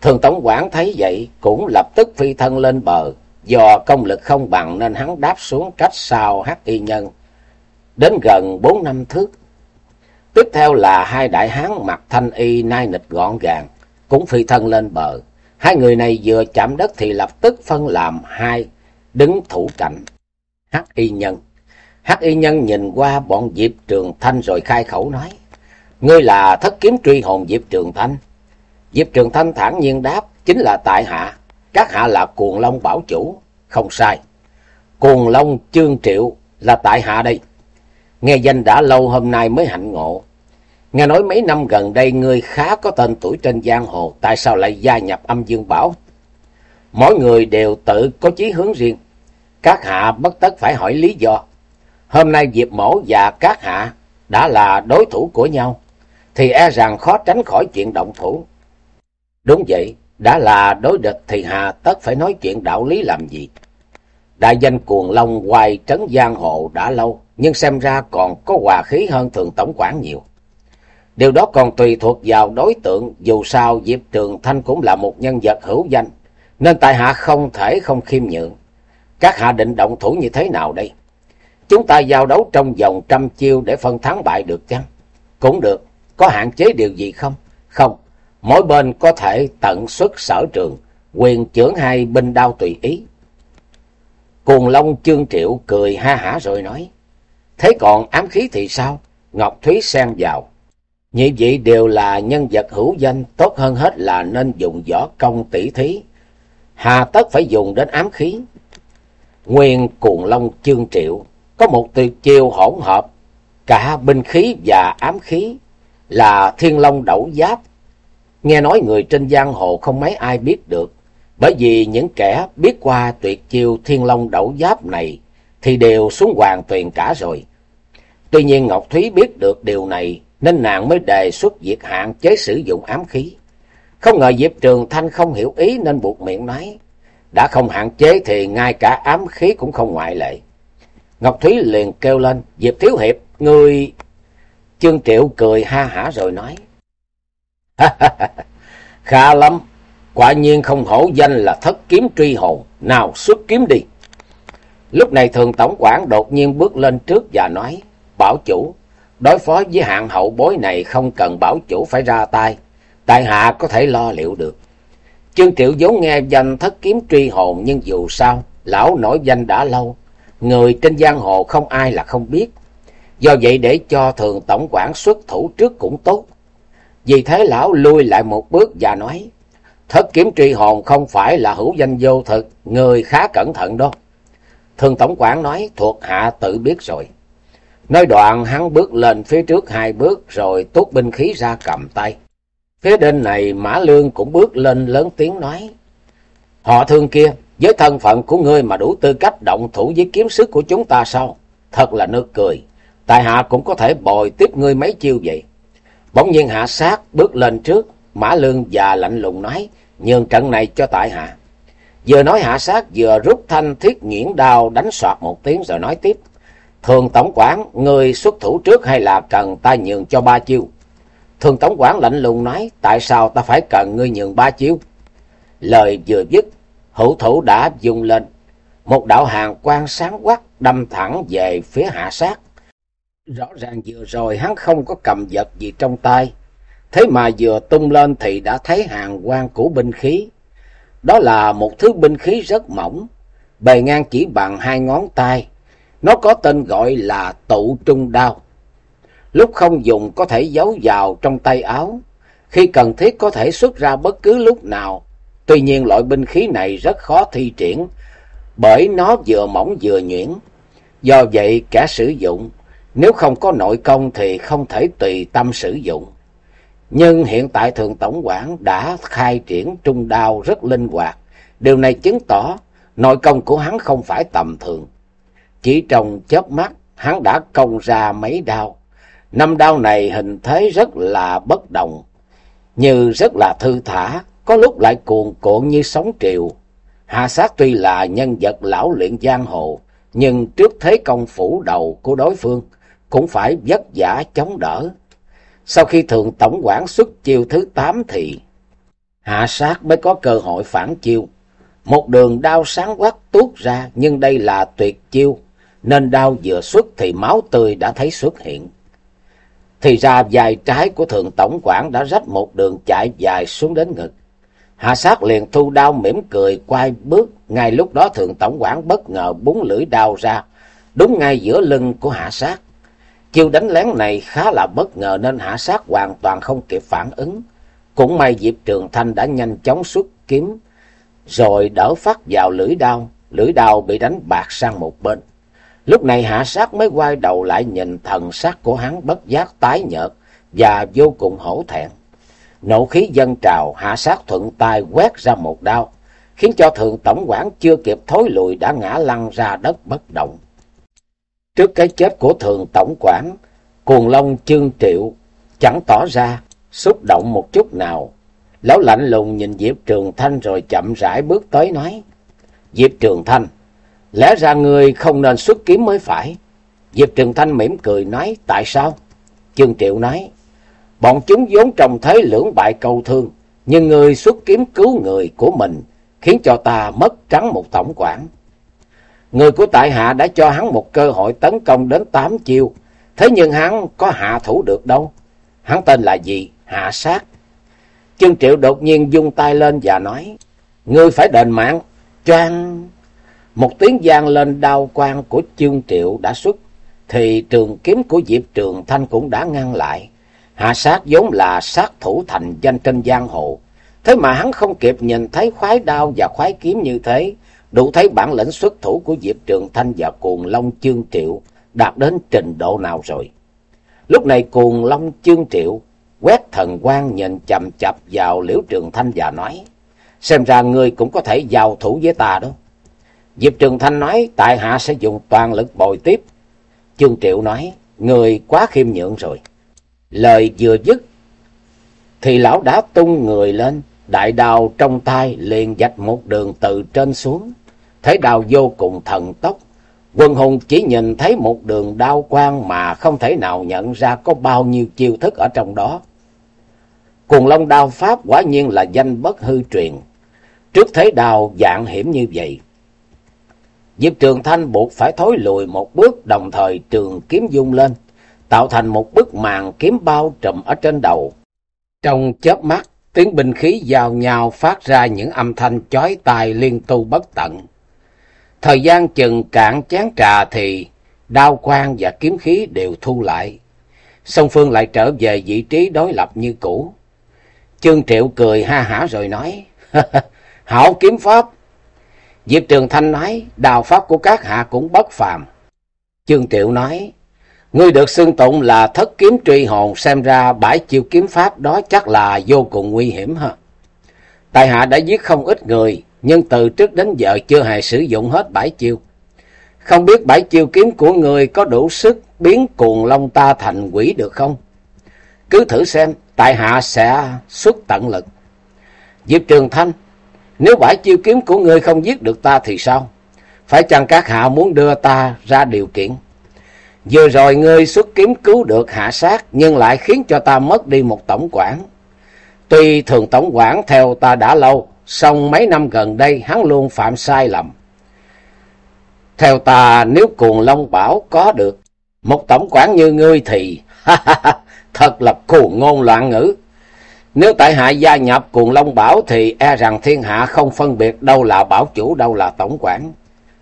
Thường tổng quản thấy vậy cũng lập tức phi thân lên bờ. Do công lực không bằng nên hắn đáp xuống cách sau Hắc y nhân đến gần bốn năm thước. Tiếp theo là hai đại hán mặc thanh y nai nịch gọn gàng, cũng phi thân lên bờ. Hai người này vừa chạm đất thì lập tức phân làm hai, đứng thủ cảnh. Hắc y nhân. Hắc y nhân nhìn qua bọn Diệp Trường Thanh rồi khai khẩu nói. Ngươi là thất kiếm truy hồn Diệp Trường Thanh. Diệp Trường Thanh thản nhiên đáp, chính là tại hạ. Các hạ là cuồng long bảo chủ. Không sai. Cuồng long chương triệu là tại hạ đây. Nghe danh đã lâu hôm nay mới hạnh ngộ. Nghe nói mấy năm gần đây ngươi khá có tên tuổi trên giang hồ, tại sao lại gia nhập âm dương bảo? Mỗi người đều tự có chí hướng riêng. Các hạ bất tất phải hỏi lý do. Hôm nay Diệp Mổ và các hạ đã là đối thủ của nhau, thì e rằng khó tránh khỏi chuyện động thủ. Đúng vậy, đã là đối địch thì hà tất phải nói chuyện đạo lý làm gì. Đại danh cuồng long hoài trấn giang hồ đã lâu, nhưng xem ra còn có hòa khí hơn thường tổng quản nhiều. Điều đó còn tùy thuộc vào đối tượng, dù sao Diệp Trường Thanh cũng là một nhân vật hữu danh, nên tại hạ không thể không khiêm nhượng. Các hạ định động thủ như thế nào đây? Chúng ta giao đấu trong vòng trăm chiêu để phân thắng bại được chăng? Cũng được, có hạn chế điều gì không? Không, mỗi bên có thể tận xuất sở trường, quyền trưởng hai binh đao tùy ý. Cuồng Long Chương Triệu cười ha hả rồi nói, Thế còn ám khí thì sao? Ngọc Thúy xen vào. Nhị vị đều là nhân vật hữu danh, tốt hơn hết là nên dùng võ công tỷ thí. Hà tất phải dùng đến ám khí. Nguyên cuồng long chương triệu có một tuyệt chiêu hỗn hợp cả binh khí và ám khí là thiên long đẩu giáp. Nghe nói người trên giang hồ không mấy ai biết được, bởi vì những kẻ biết qua tuyệt chiêu thiên long đẩu giáp này thì đều xuống hoàng tuyền cả rồi. Tuy nhiên Ngọc Thúy biết được điều này nên nàng mới đề xuất việc hạn chế sử dụng ám khí. Không ngờ Diệp Trường Thanh không hiểu ý nên buộc miệng nói. Đã không hạn chế thì ngay cả ám khí cũng không ngoại lệ. Ngọc Thúy liền kêu lên, Diệp Thiếu Hiệp, người... Chương Triệu cười ha hả rồi nói. Khá lắm, quả nhiên không hổ danh là thất kiếm truy hồn, nào xuất kiếm đi. Lúc này thường tổng quản đột nhiên bước lên trước và nói, bảo chủ, đối phó với hạng hậu bối này không cần bảo chủ phải ra tay, tại hạ có thể lo liệu được. Chương Triệu vốn nghe danh thất kiếm truy hồn nhưng dù sao, lão nổi danh đã lâu, người trên giang hồ không ai là không biết. Do vậy để cho thường tổng quản xuất thủ trước cũng tốt. Vì thế lão lui lại một bước và nói, thất kiếm truy hồn không phải là hữu danh vô thực, người khá cẩn thận đó. Thường tổng quản nói thuộc hạ tự biết rồi. Nói đoạn hắn bước lên phía trước hai bước rồi tuốt binh khí ra cầm tay. Phía bên này Mã Lương cũng bước lên lớn tiếng nói. Họ thương kia, với thân phận của ngươi mà đủ tư cách động thủ với kiếm sức của chúng ta sao? Thật là nước cười. Tại hạ cũng có thể bồi tiếp ngươi mấy chiêu vậy. Bỗng nhiên hạ sát bước lên trước. Mã Lương già lạnh lùng nói. Nhường trận này cho tại hạ. Vừa nói hạ sát vừa rút thanh thiết nghiễn đao đánh soạt một tiếng rồi nói tiếp. Thường tổng quản, ngươi xuất thủ trước hay là cần ta nhường cho ba chiêu? Thường tổng quản lạnh lùng nói, tại sao ta phải cần ngươi nhường ba chiếu Lời vừa dứt, hữu thủ đã dùng lên. Một đạo hàng quang sáng quắc đâm thẳng về phía hạ sát. Rõ ràng vừa rồi hắn không có cầm vật gì trong tay. Thế mà vừa tung lên thì đã thấy hàng quang của binh khí. Đó là một thứ binh khí rất mỏng, bề ngang chỉ bằng hai ngón tay. Nó có tên gọi là tụ trung đao. Lúc không dùng có thể giấu vào trong tay áo, khi cần thiết có thể xuất ra bất cứ lúc nào. Tuy nhiên loại binh khí này rất khó thi triển, bởi nó vừa mỏng vừa nhuyễn. Do vậy kẻ sử dụng, nếu không có nội công thì không thể tùy tâm sử dụng. Nhưng hiện tại Thượng Tổng quản đã khai triển trung đao rất linh hoạt. Điều này chứng tỏ nội công của hắn không phải tầm thường. Chỉ trong chớp mắt, hắn đã công ra mấy đao. Năm đao này hình thế rất là bất động, như rất là thư thả, có lúc lại cuồn cuộn như sóng triều. Hạ sát tuy là nhân vật lão luyện giang hồ, nhưng trước thế công phủ đầu của đối phương cũng phải vất vả chống đỡ. Sau khi thượng tổng quản xuất chiêu thứ tám thì hạ sát mới có cơ hội phản chiêu. Một đường đao sáng quắc tuốt ra nhưng đây là tuyệt chiêu nên đao vừa xuất thì máu tươi đã thấy xuất hiện. Thì ra dài trái của thượng tổng quản đã rách một đường chạy dài xuống đến ngực. Hạ sát liền thu đao mỉm cười quay bước, ngay lúc đó thượng tổng quản bất ngờ búng lưỡi đao ra, đúng ngay giữa lưng của hạ sát. Chiêu đánh lén này khá là bất ngờ nên hạ sát hoàn toàn không kịp phản ứng. Cũng may Diệp Trường Thanh đã nhanh chóng xuất kiếm, rồi đỡ phát vào lưỡi đao, lưỡi đao bị đánh bạc sang một bên. Lúc này hạ sát mới quay đầu lại nhìn thần sắc của hắn bất giác tái nhợt và vô cùng hổ thẹn. Nộ khí dân trào, hạ sát thuận tay quét ra một đao, khiến cho thượng tổng quản chưa kịp thối lùi đã ngã lăn ra đất bất động. Trước cái chết của thượng tổng quản, cuồng long chương triệu chẳng tỏ ra xúc động một chút nào. Lão lạnh lùng nhìn Diệp Trường Thanh rồi chậm rãi bước tới nói. Diệp Trường Thanh, lẽ ra người không nên xuất kiếm mới phải. Diệp Trường Thanh mỉm cười nói, tại sao? Chương Triệu nói, bọn chúng vốn trong thế lưỡng bại câu thương, nhưng người xuất kiếm cứu người của mình, khiến cho ta mất trắng một tổng quản. Người của tại hạ đã cho hắn một cơ hội tấn công đến tám chiêu, thế nhưng hắn có hạ thủ được đâu. Hắn tên là gì? Hạ sát. Chương Triệu đột nhiên dung tay lên và nói, Ngươi phải đền mạng. Choang! Một tiếng giang lên đao quang của Chương Triệu đã xuất, thì trường kiếm của Diệp Trường Thanh cũng đã ngăn lại. Hạ sát vốn là sát thủ thành danh trên giang hồ. Thế mà hắn không kịp nhìn thấy khoái đao và khoái kiếm như thế, đủ thấy bản lĩnh xuất thủ của Diệp Trường Thanh và Cuồng Long Chương Triệu đạt đến trình độ nào rồi. Lúc này Cuồng Long Chương Triệu quét thần quan nhìn chầm chập vào Liễu Trường Thanh và nói, xem ra ngươi cũng có thể giao thủ với ta đó. Diệp Trường Thanh nói, tại hạ sẽ dùng toàn lực bồi tiếp. Chương Triệu nói, người quá khiêm nhượng rồi. Lời vừa dứt, thì lão đã tung người lên, đại đào trong tay liền dạch một đường từ trên xuống. Thế đào vô cùng thần tốc, quân hùng chỉ nhìn thấy một đường đao quang mà không thể nào nhận ra có bao nhiêu chiêu thức ở trong đó. Cuồng Long đao pháp quả nhiên là danh bất hư truyền. Trước thế đào dạng hiểm như vậy, Diệp Trường Thanh buộc phải thối lùi một bước đồng thời trường kiếm dung lên, tạo thành một bức màn kiếm bao trùm ở trên đầu. Trong chớp mắt, tiếng binh khí giao nhau phát ra những âm thanh chói tai liên tu bất tận. Thời gian chừng cạn chán trà thì đao quang và kiếm khí đều thu lại. Song Phương lại trở về vị trí đối lập như cũ. Trương Triệu cười ha hả rồi nói, Hảo kiếm pháp, Diệp Trường Thanh nói, đào pháp của các hạ cũng bất phàm. Chương Triệu nói, ngươi được xưng tụng là thất kiếm truy hồn, xem ra bãi chiêu kiếm pháp đó chắc là vô cùng nguy hiểm ha. Tại hạ đã giết không ít người, nhưng từ trước đến giờ chưa hề sử dụng hết bãi chiêu. Không biết bãi chiêu kiếm của người có đủ sức biến cuồng long ta thành quỷ được không? Cứ thử xem, tại hạ sẽ xuất tận lực. Diệp Trường Thanh nếu bãi chiêu kiếm của ngươi không giết được ta thì sao? Phải chăng các hạ muốn đưa ta ra điều kiện? Vừa rồi ngươi xuất kiếm cứu được hạ sát, nhưng lại khiến cho ta mất đi một tổng quản. Tuy thường tổng quản theo ta đã lâu, song mấy năm gần đây hắn luôn phạm sai lầm. Theo ta nếu cuồng Long Bảo có được một tổng quản như ngươi thì thật là cuồng ngôn loạn ngữ. Nếu tại hạ gia nhập cuồng Long Bảo thì e rằng thiên hạ không phân biệt đâu là bảo chủ đâu là tổng quản.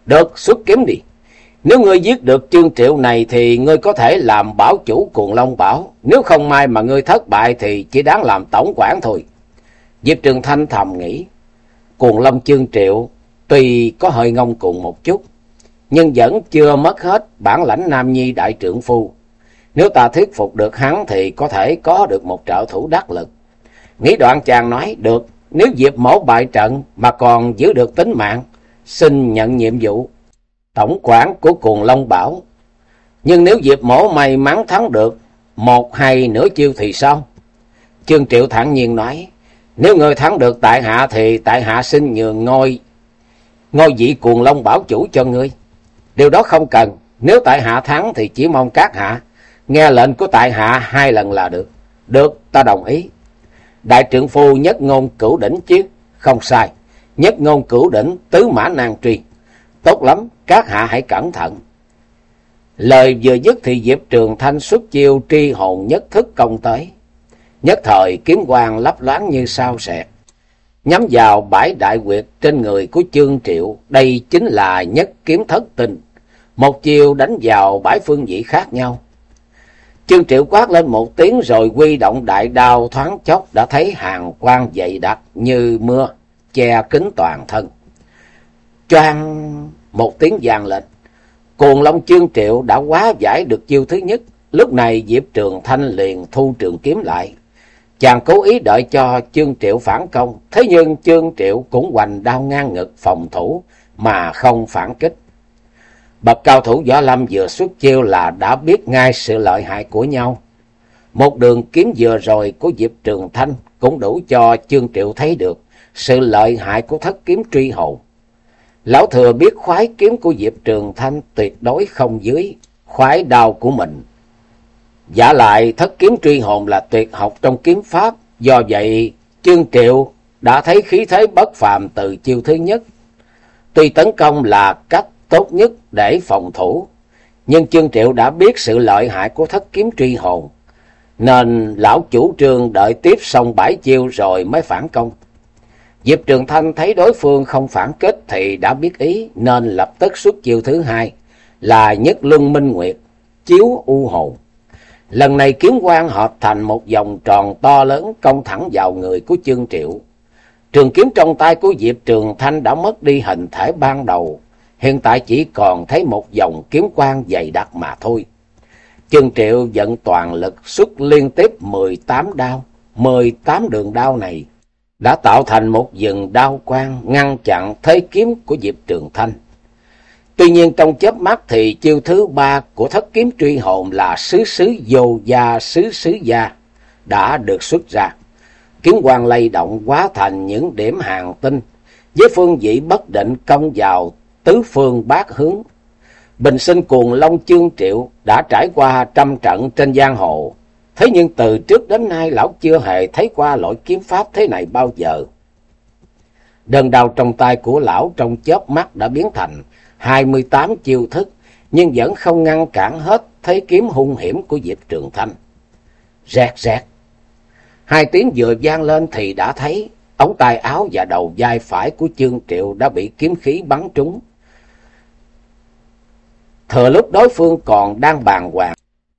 Được, xuất kiếm đi. Nếu ngươi giết được chương triệu này thì ngươi có thể làm bảo chủ cuồng Long Bảo. Nếu không may mà ngươi thất bại thì chỉ đáng làm tổng quản thôi. Diệp Trường Thanh thầm nghĩ. Cuồng Long chương triệu tuy có hơi ngông cuồng một chút. Nhưng vẫn chưa mất hết bản lãnh Nam Nhi đại trưởng phu. Nếu ta thuyết phục được hắn thì có thể có được một trợ thủ đắc lực. Nghĩ đoạn chàng nói, được, nếu Diệp mổ bại trận mà còn giữ được tính mạng, xin nhận nhiệm vụ. Tổng quản của cuồng Long Bảo. Nhưng nếu Diệp mổ may mắn thắng được, một hay nửa chiêu thì sao? Trương Triệu thẳng nhiên nói, nếu người thắng được tại hạ thì tại hạ xin nhường ngôi, ngôi vị cuồng Long Bảo chủ cho ngươi. Điều đó không cần, nếu tại hạ thắng thì chỉ mong các hạ, nghe lệnh của tại hạ hai lần là được. Được, ta đồng ý. Đại trưởng phu nhất ngôn cửu đỉnh chứ? Không sai. Nhất ngôn cửu đỉnh tứ mã nan truy. Tốt lắm, các hạ hãy cẩn thận. Lời vừa dứt thì Diệp Trường Thanh xuất chiêu tri hồn nhất thức công tới. Nhất thời kiếm quang lấp loáng như sao sẹt. Nhắm vào bãi đại quyệt trên người của Chương Triệu, đây chính là nhất kiếm thất tình, Một chiêu đánh vào bãi phương vị khác nhau. Trương Triệu quát lên một tiếng rồi quy động đại đao thoáng chốc đã thấy hàng quang dày đặc như mưa, che kín toàn thân. Choang một tiếng vang lên. Cuồng Long Trương Triệu đã quá giải được chiêu thứ nhất. Lúc này Diệp Trường Thanh liền thu trường kiếm lại. Chàng cố ý đợi cho Trương Triệu phản công. Thế nhưng Trương Triệu cũng hoành đao ngang ngực phòng thủ mà không phản kích. Bậc cao thủ võ lâm vừa xuất chiêu là đã biết ngay sự lợi hại của nhau. Một đường kiếm vừa rồi của Diệp Trường Thanh cũng đủ cho Chương Triệu thấy được sự lợi hại của thất kiếm truy hồn. Lão thừa biết khoái kiếm của Diệp Trường Thanh tuyệt đối không dưới khoái đao của mình. Giả lại thất kiếm truy hồn là tuyệt học trong kiếm pháp, do vậy Chương Triệu đã thấy khí thế bất phàm từ chiêu thứ nhất. Tuy tấn công là cách tốt nhất để phòng thủ. Nhưng Chương Triệu đã biết sự lợi hại của thất kiếm truy hồn, nên lão chủ trương đợi tiếp xong bãi chiêu rồi mới phản công. Diệp Trường Thanh thấy đối phương không phản kích thì đã biết ý nên lập tức xuất chiêu thứ hai là nhất luân minh nguyệt, chiếu u hồn. Lần này kiếm quang hợp thành một vòng tròn to lớn công thẳng vào người của Chương Triệu. Trường kiếm trong tay của Diệp Trường Thanh đã mất đi hình thể ban đầu, hiện tại chỉ còn thấy một dòng kiếm quang dày đặc mà thôi. Trương Triệu dẫn toàn lực xuất liên tiếp 18 đao, 18 đường đao này đã tạo thành một dừng đao quang ngăn chặn thế kiếm của Diệp Trường Thanh. Tuy nhiên trong chớp mắt thì chiêu thứ ba của thất kiếm truy hồn là sứ sứ vô gia sứ sứ gia đã được xuất ra. Kiếm quang lay động quá thành những điểm hàng tinh với phương vị bất định công vào tứ phương bát hướng. Bình sinh cuồng long chương triệu đã trải qua trăm trận trên giang hồ. Thế nhưng từ trước đến nay lão chưa hề thấy qua loại kiếm pháp thế này bao giờ. Đơn đao trong tay của lão trong chớp mắt đã biến thành 28 chiêu thức, nhưng vẫn không ngăn cản hết thế kiếm hung hiểm của Diệp Trường Thanh. Rẹt rẹt. Hai tiếng vừa vang lên thì đã thấy ống tay áo và đầu vai phải của Chương Triệu đã bị kiếm khí bắn trúng. Thừa lúc đối phương còn đang bàn hoàng,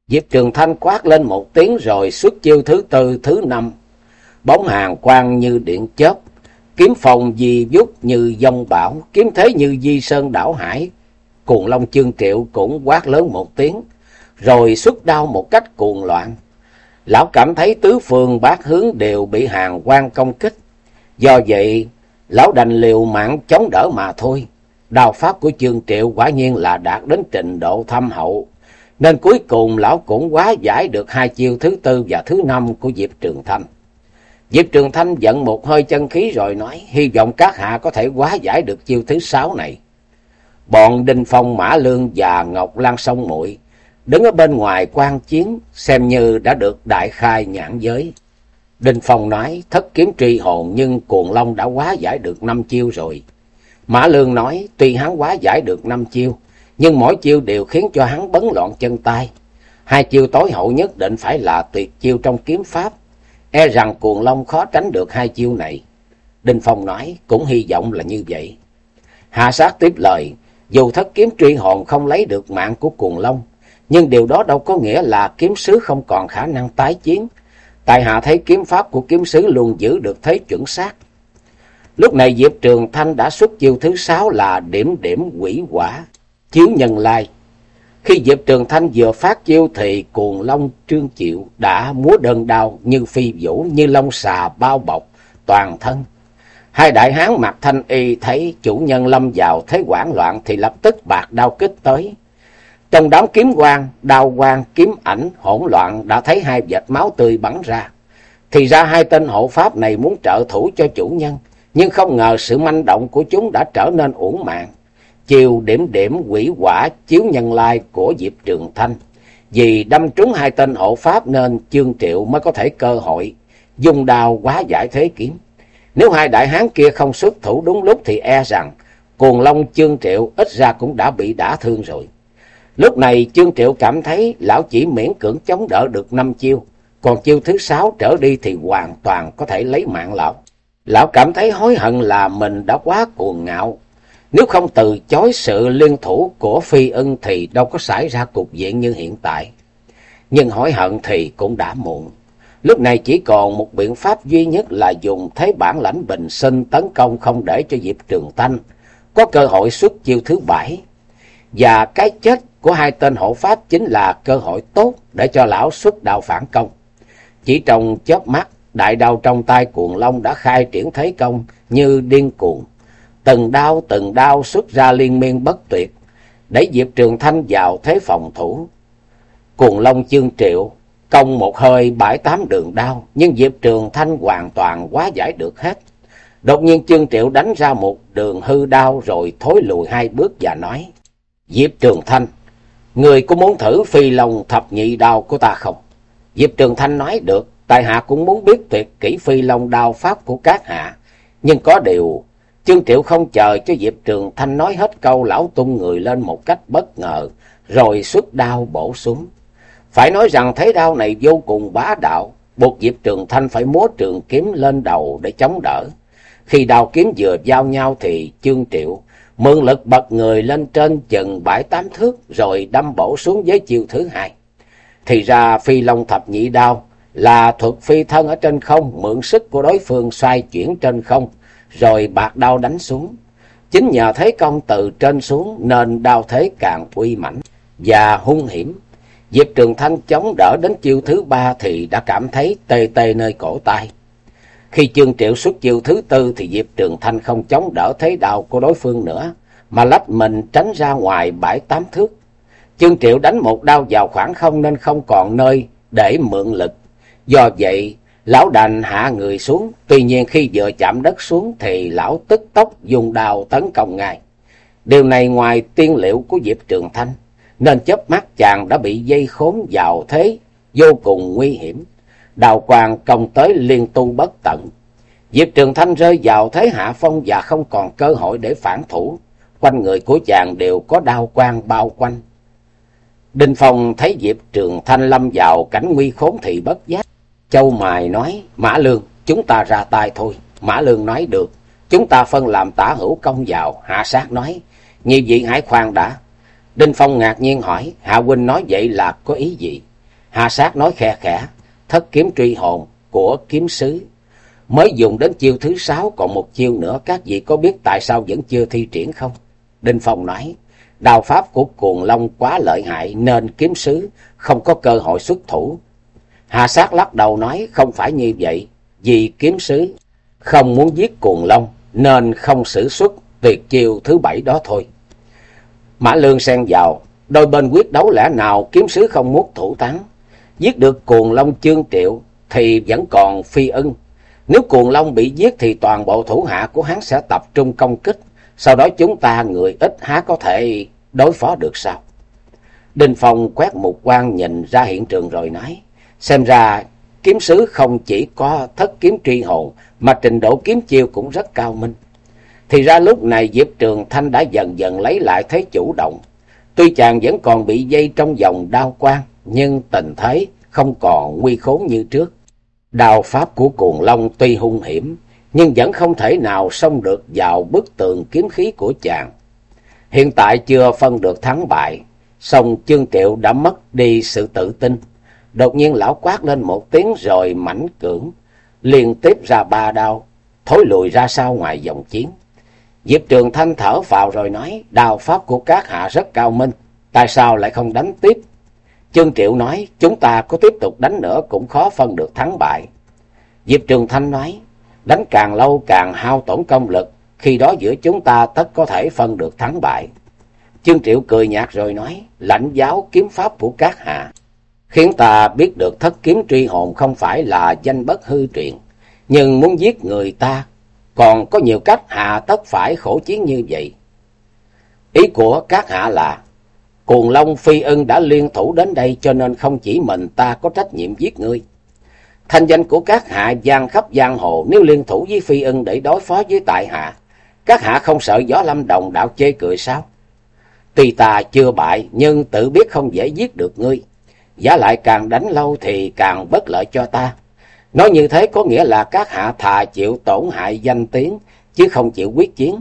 Diệp Trường Thanh quát lên một tiếng rồi xuất chiêu thứ tư, thứ năm. Bóng hàng quang như điện chớp, kiếm phòng di vút như dông bão, kiếm thế như di sơn đảo hải. Cuồng Long Chương Triệu cũng quát lớn một tiếng, rồi xuất đao một cách cuồng loạn. Lão cảm thấy tứ phương bát hướng đều bị hàng quang công kích. Do vậy, lão đành liều mạng chống đỡ mà thôi. Đào pháp của Chương Triệu quả nhiên là đạt đến trình độ thâm hậu. Nên cuối cùng lão cũng quá giải được hai chiêu thứ tư và thứ năm của Diệp Trường Thanh. Diệp Trường Thanh giận một hơi chân khí rồi nói, hy vọng các hạ có thể quá giải được chiêu thứ sáu này. Bọn Đinh Phong, Mã Lương và Ngọc Lan Sông Muội đứng ở bên ngoài quan chiến, xem như đã được đại khai nhãn giới. Đinh Phong nói, thất kiếm tri hồn nhưng cuồng long đã quá giải được năm chiêu rồi. Mã Lương nói, tuy hắn quá giải được năm chiêu, nhưng mỗi chiêu đều khiến cho hắn bấn loạn chân tay. Hai chiêu tối hậu nhất định phải là tuyệt chiêu trong kiếm pháp, e rằng cuồng long khó tránh được hai chiêu này. Đinh Phong nói, cũng hy vọng là như vậy. Hạ sát tiếp lời, dù thất kiếm truy hồn không lấy được mạng của cuồng long, nhưng điều đó đâu có nghĩa là kiếm sứ không còn khả năng tái chiến. Tại hạ thấy kiếm pháp của kiếm sứ luôn giữ được thế chuẩn xác. Lúc này Diệp Trường Thanh đã xuất chiêu thứ sáu là điểm điểm quỷ quả, chiếu nhân lai. Khi Diệp Trường Thanh vừa phát chiêu thì cuồng long trương chịu đã múa đơn đao như phi vũ, như long xà bao bọc toàn thân. Hai đại hán mặt thanh y thấy chủ nhân lâm vào thế hoảng loạn thì lập tức bạc đao kích tới. Trong đám kiếm quang, đao quang, kiếm ảnh hỗn loạn đã thấy hai vệt máu tươi bắn ra. Thì ra hai tên hộ pháp này muốn trợ thủ cho chủ nhân, nhưng không ngờ sự manh động của chúng đã trở nên uổng mạng. Chiều điểm điểm quỷ quả chiếu nhân lai của Diệp Trường Thanh. Vì đâm trúng hai tên hộ pháp nên Chương Triệu mới có thể cơ hội dùng đao quá giải thế kiếm. Nếu hai đại hán kia không xuất thủ đúng lúc thì e rằng cuồng long Chương Triệu ít ra cũng đã bị đả thương rồi. Lúc này Chương Triệu cảm thấy lão chỉ miễn cưỡng chống đỡ được năm chiêu, còn chiêu thứ sáu trở đi thì hoàn toàn có thể lấy mạng lão. Lão cảm thấy hối hận là mình đã quá cuồng ngạo. Nếu không từ chối sự liên thủ của Phi ưng thì đâu có xảy ra cục diện như hiện tại. Nhưng hối hận thì cũng đã muộn. Lúc này chỉ còn một biện pháp duy nhất là dùng thế bản lãnh bình sinh tấn công không để cho Diệp Trường Thanh có cơ hội xuất chiêu thứ bảy. Và cái chết của hai tên hộ pháp chính là cơ hội tốt để cho lão xuất đạo phản công. Chỉ trong chớp mắt, đại đao trong tay cuồng long đã khai triển thế công như điên cuồng. Từng đao từng đao xuất ra liên miên bất tuyệt, để Diệp Trường Thanh vào thế phòng thủ. Cuồng long chương triệu, công một hơi bãi tám đường đao, nhưng Diệp Trường Thanh hoàn toàn quá giải được hết. Đột nhiên chương triệu đánh ra một đường hư đao rồi thối lùi hai bước và nói, Diệp Trường Thanh, Người có muốn thử phi long thập nhị đao của ta không? Diệp Trường Thanh nói được, tại hạ cũng muốn biết tuyệt kỹ phi long đao pháp của các hạ. Nhưng có điều, Chương Triệu không chờ cho Diệp Trường Thanh nói hết câu lão tung người lên một cách bất ngờ, rồi xuất đao bổ xuống. Phải nói rằng thế đao này vô cùng bá đạo, buộc Diệp Trường Thanh phải múa trường kiếm lên đầu để chống đỡ. Khi đao kiếm vừa giao nhau thì Chương Triệu mượn lực bật người lên trên chừng bãi tám thước rồi đâm bổ xuống với chiêu thứ hai. Thì ra phi long thập nhị đao là thuật phi thân ở trên không, mượn sức của đối phương xoay chuyển trên không, rồi bạc đao đánh xuống. Chính nhờ thế công từ trên xuống nên đao thế càng uy mãnh và hung hiểm. Diệp Trường Thanh chống đỡ đến chiêu thứ ba thì đã cảm thấy tê tê nơi cổ tay. Khi Chương Triệu xuất chiêu thứ tư thì Diệp Trường Thanh không chống đỡ thế đao của đối phương nữa, mà lách mình tránh ra ngoài bãi tám thước. Chương Triệu đánh một đao vào khoảng không nên không còn nơi để mượn lực. Do vậy, lão đành hạ người xuống, tuy nhiên khi vừa chạm đất xuống thì lão tức tốc dùng đao tấn công ngay. Điều này ngoài tiên liệu của Diệp Trường Thanh, nên chớp mắt chàng đã bị dây khốn vào thế vô cùng nguy hiểm. Đào quang công tới liên tu bất tận. Diệp Trường Thanh rơi vào thế hạ phong và không còn cơ hội để phản thủ. Quanh người của chàng đều có đao quang bao quanh. Đinh Phong thấy Diệp Trường Thanh lâm vào cảnh nguy khốn thì bất giác. Châu Mài nói, Mã Lương, chúng ta ra tay thôi. Mã Lương nói được, chúng ta phân làm tả hữu công vào. Hạ sát nói, như vậy hải khoan đã. Đinh Phong ngạc nhiên hỏi, Hạ Huynh nói vậy là có ý gì? Hạ sát nói khe khẽ, thất kiếm truy hồn của kiếm sứ. Mới dùng đến chiêu thứ sáu, còn một chiêu nữa các vị có biết tại sao vẫn chưa thi triển không? Đinh Phong nói, đào pháp của cuồng long quá lợi hại nên kiếm sứ không có cơ hội xuất thủ. Hà sát lắc đầu nói không phải như vậy, vì kiếm sứ không muốn giết cuồng long nên không sử xuất tuyệt chiêu thứ bảy đó thôi. Mã Lương xen vào, đôi bên quyết đấu lẽ nào kiếm sứ không muốn thủ thắng. Giết được cuồng long chương triệu thì vẫn còn phi ưng. Nếu cuồng long bị giết thì toàn bộ thủ hạ của hắn sẽ tập trung công kích. Sau đó chúng ta người ít há có thể đối phó được sao? Đinh Phong quét một quan nhìn ra hiện trường rồi nói. Xem ra kiếm sứ không chỉ có thất kiếm tri hồn mà trình độ kiếm chiêu cũng rất cao minh. Thì ra lúc này Diệp Trường Thanh đã dần dần lấy lại thế chủ động. Tuy chàng vẫn còn bị dây trong vòng đao quan, nhưng tình thế không còn nguy khốn như trước. Đao pháp của cuồng long tuy hung hiểm, nhưng vẫn không thể nào xông được vào bức tường kiếm khí của chàng. Hiện tại chưa phân được thắng bại, song Chương Triệu đã mất đi sự tự tin. Đột nhiên lão quát lên một tiếng rồi mảnh cưỡng, liên tiếp ra ba đao, thối lùi ra sau ngoài dòng chiến. Diệp Trường Thanh thở vào rồi nói, đào pháp của các hạ rất cao minh, tại sao lại không đánh tiếp? Chương Triệu nói, chúng ta có tiếp tục đánh nữa cũng khó phân được thắng bại. Diệp Trường Thanh nói, đánh càng lâu càng hao tổn công lực, khi đó giữa chúng ta tất có thể phân được thắng bại. Chương Triệu cười nhạt rồi nói, lãnh giáo kiếm pháp của các hạ, khiến ta biết được thất kiếm truy hồn không phải là danh bất hư truyền, nhưng muốn giết người ta còn có nhiều cách hạ tất phải khổ chiến như vậy. Ý của các hạ là, Cuồng Long Phi ưng đã liên thủ đến đây cho nên không chỉ mình ta có trách nhiệm giết ngươi. Thanh danh của các hạ giang khắp giang hồ nếu liên thủ với Phi ưng để đối phó với tại hạ. Các hạ không sợ gió lâm đồng đạo chê cười sao? Tuy ta chưa bại nhưng tự biết không dễ giết được ngươi. Giả lại càng đánh lâu thì càng bất lợi cho ta. Nói như thế có nghĩa là các hạ thà chịu tổn hại danh tiếng, chứ không chịu quyết chiến.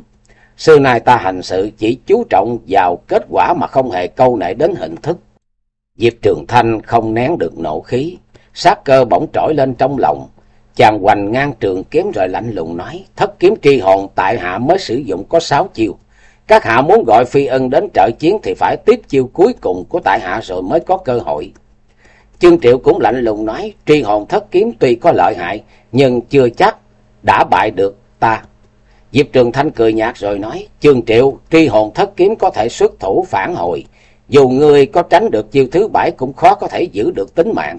Xưa nay ta hành sự chỉ chú trọng vào kết quả mà không hề câu nệ đến hình thức. Diệp Trường Thanh không nén được nộ khí, sát cơ bỗng trỗi lên trong lòng. Chàng hoành ngang trường kiếm rồi lạnh lùng nói, thất kiếm tri hồn tại hạ mới sử dụng có sáu chiêu. Các hạ muốn gọi phi ân đến trợ chiến thì phải tiếp chiêu cuối cùng của tại hạ rồi mới có cơ hội. Chương Triệu cũng lạnh lùng nói, tri hồn thất kiếm tuy có lợi hại, nhưng chưa chắc đã bại được ta. Diệp Trường Thanh cười nhạt rồi nói, Chương Triệu, tri hồn thất kiếm có thể xuất thủ phản hồi, dù ngươi có tránh được chiêu thứ bảy cũng khó có thể giữ được tính mạng.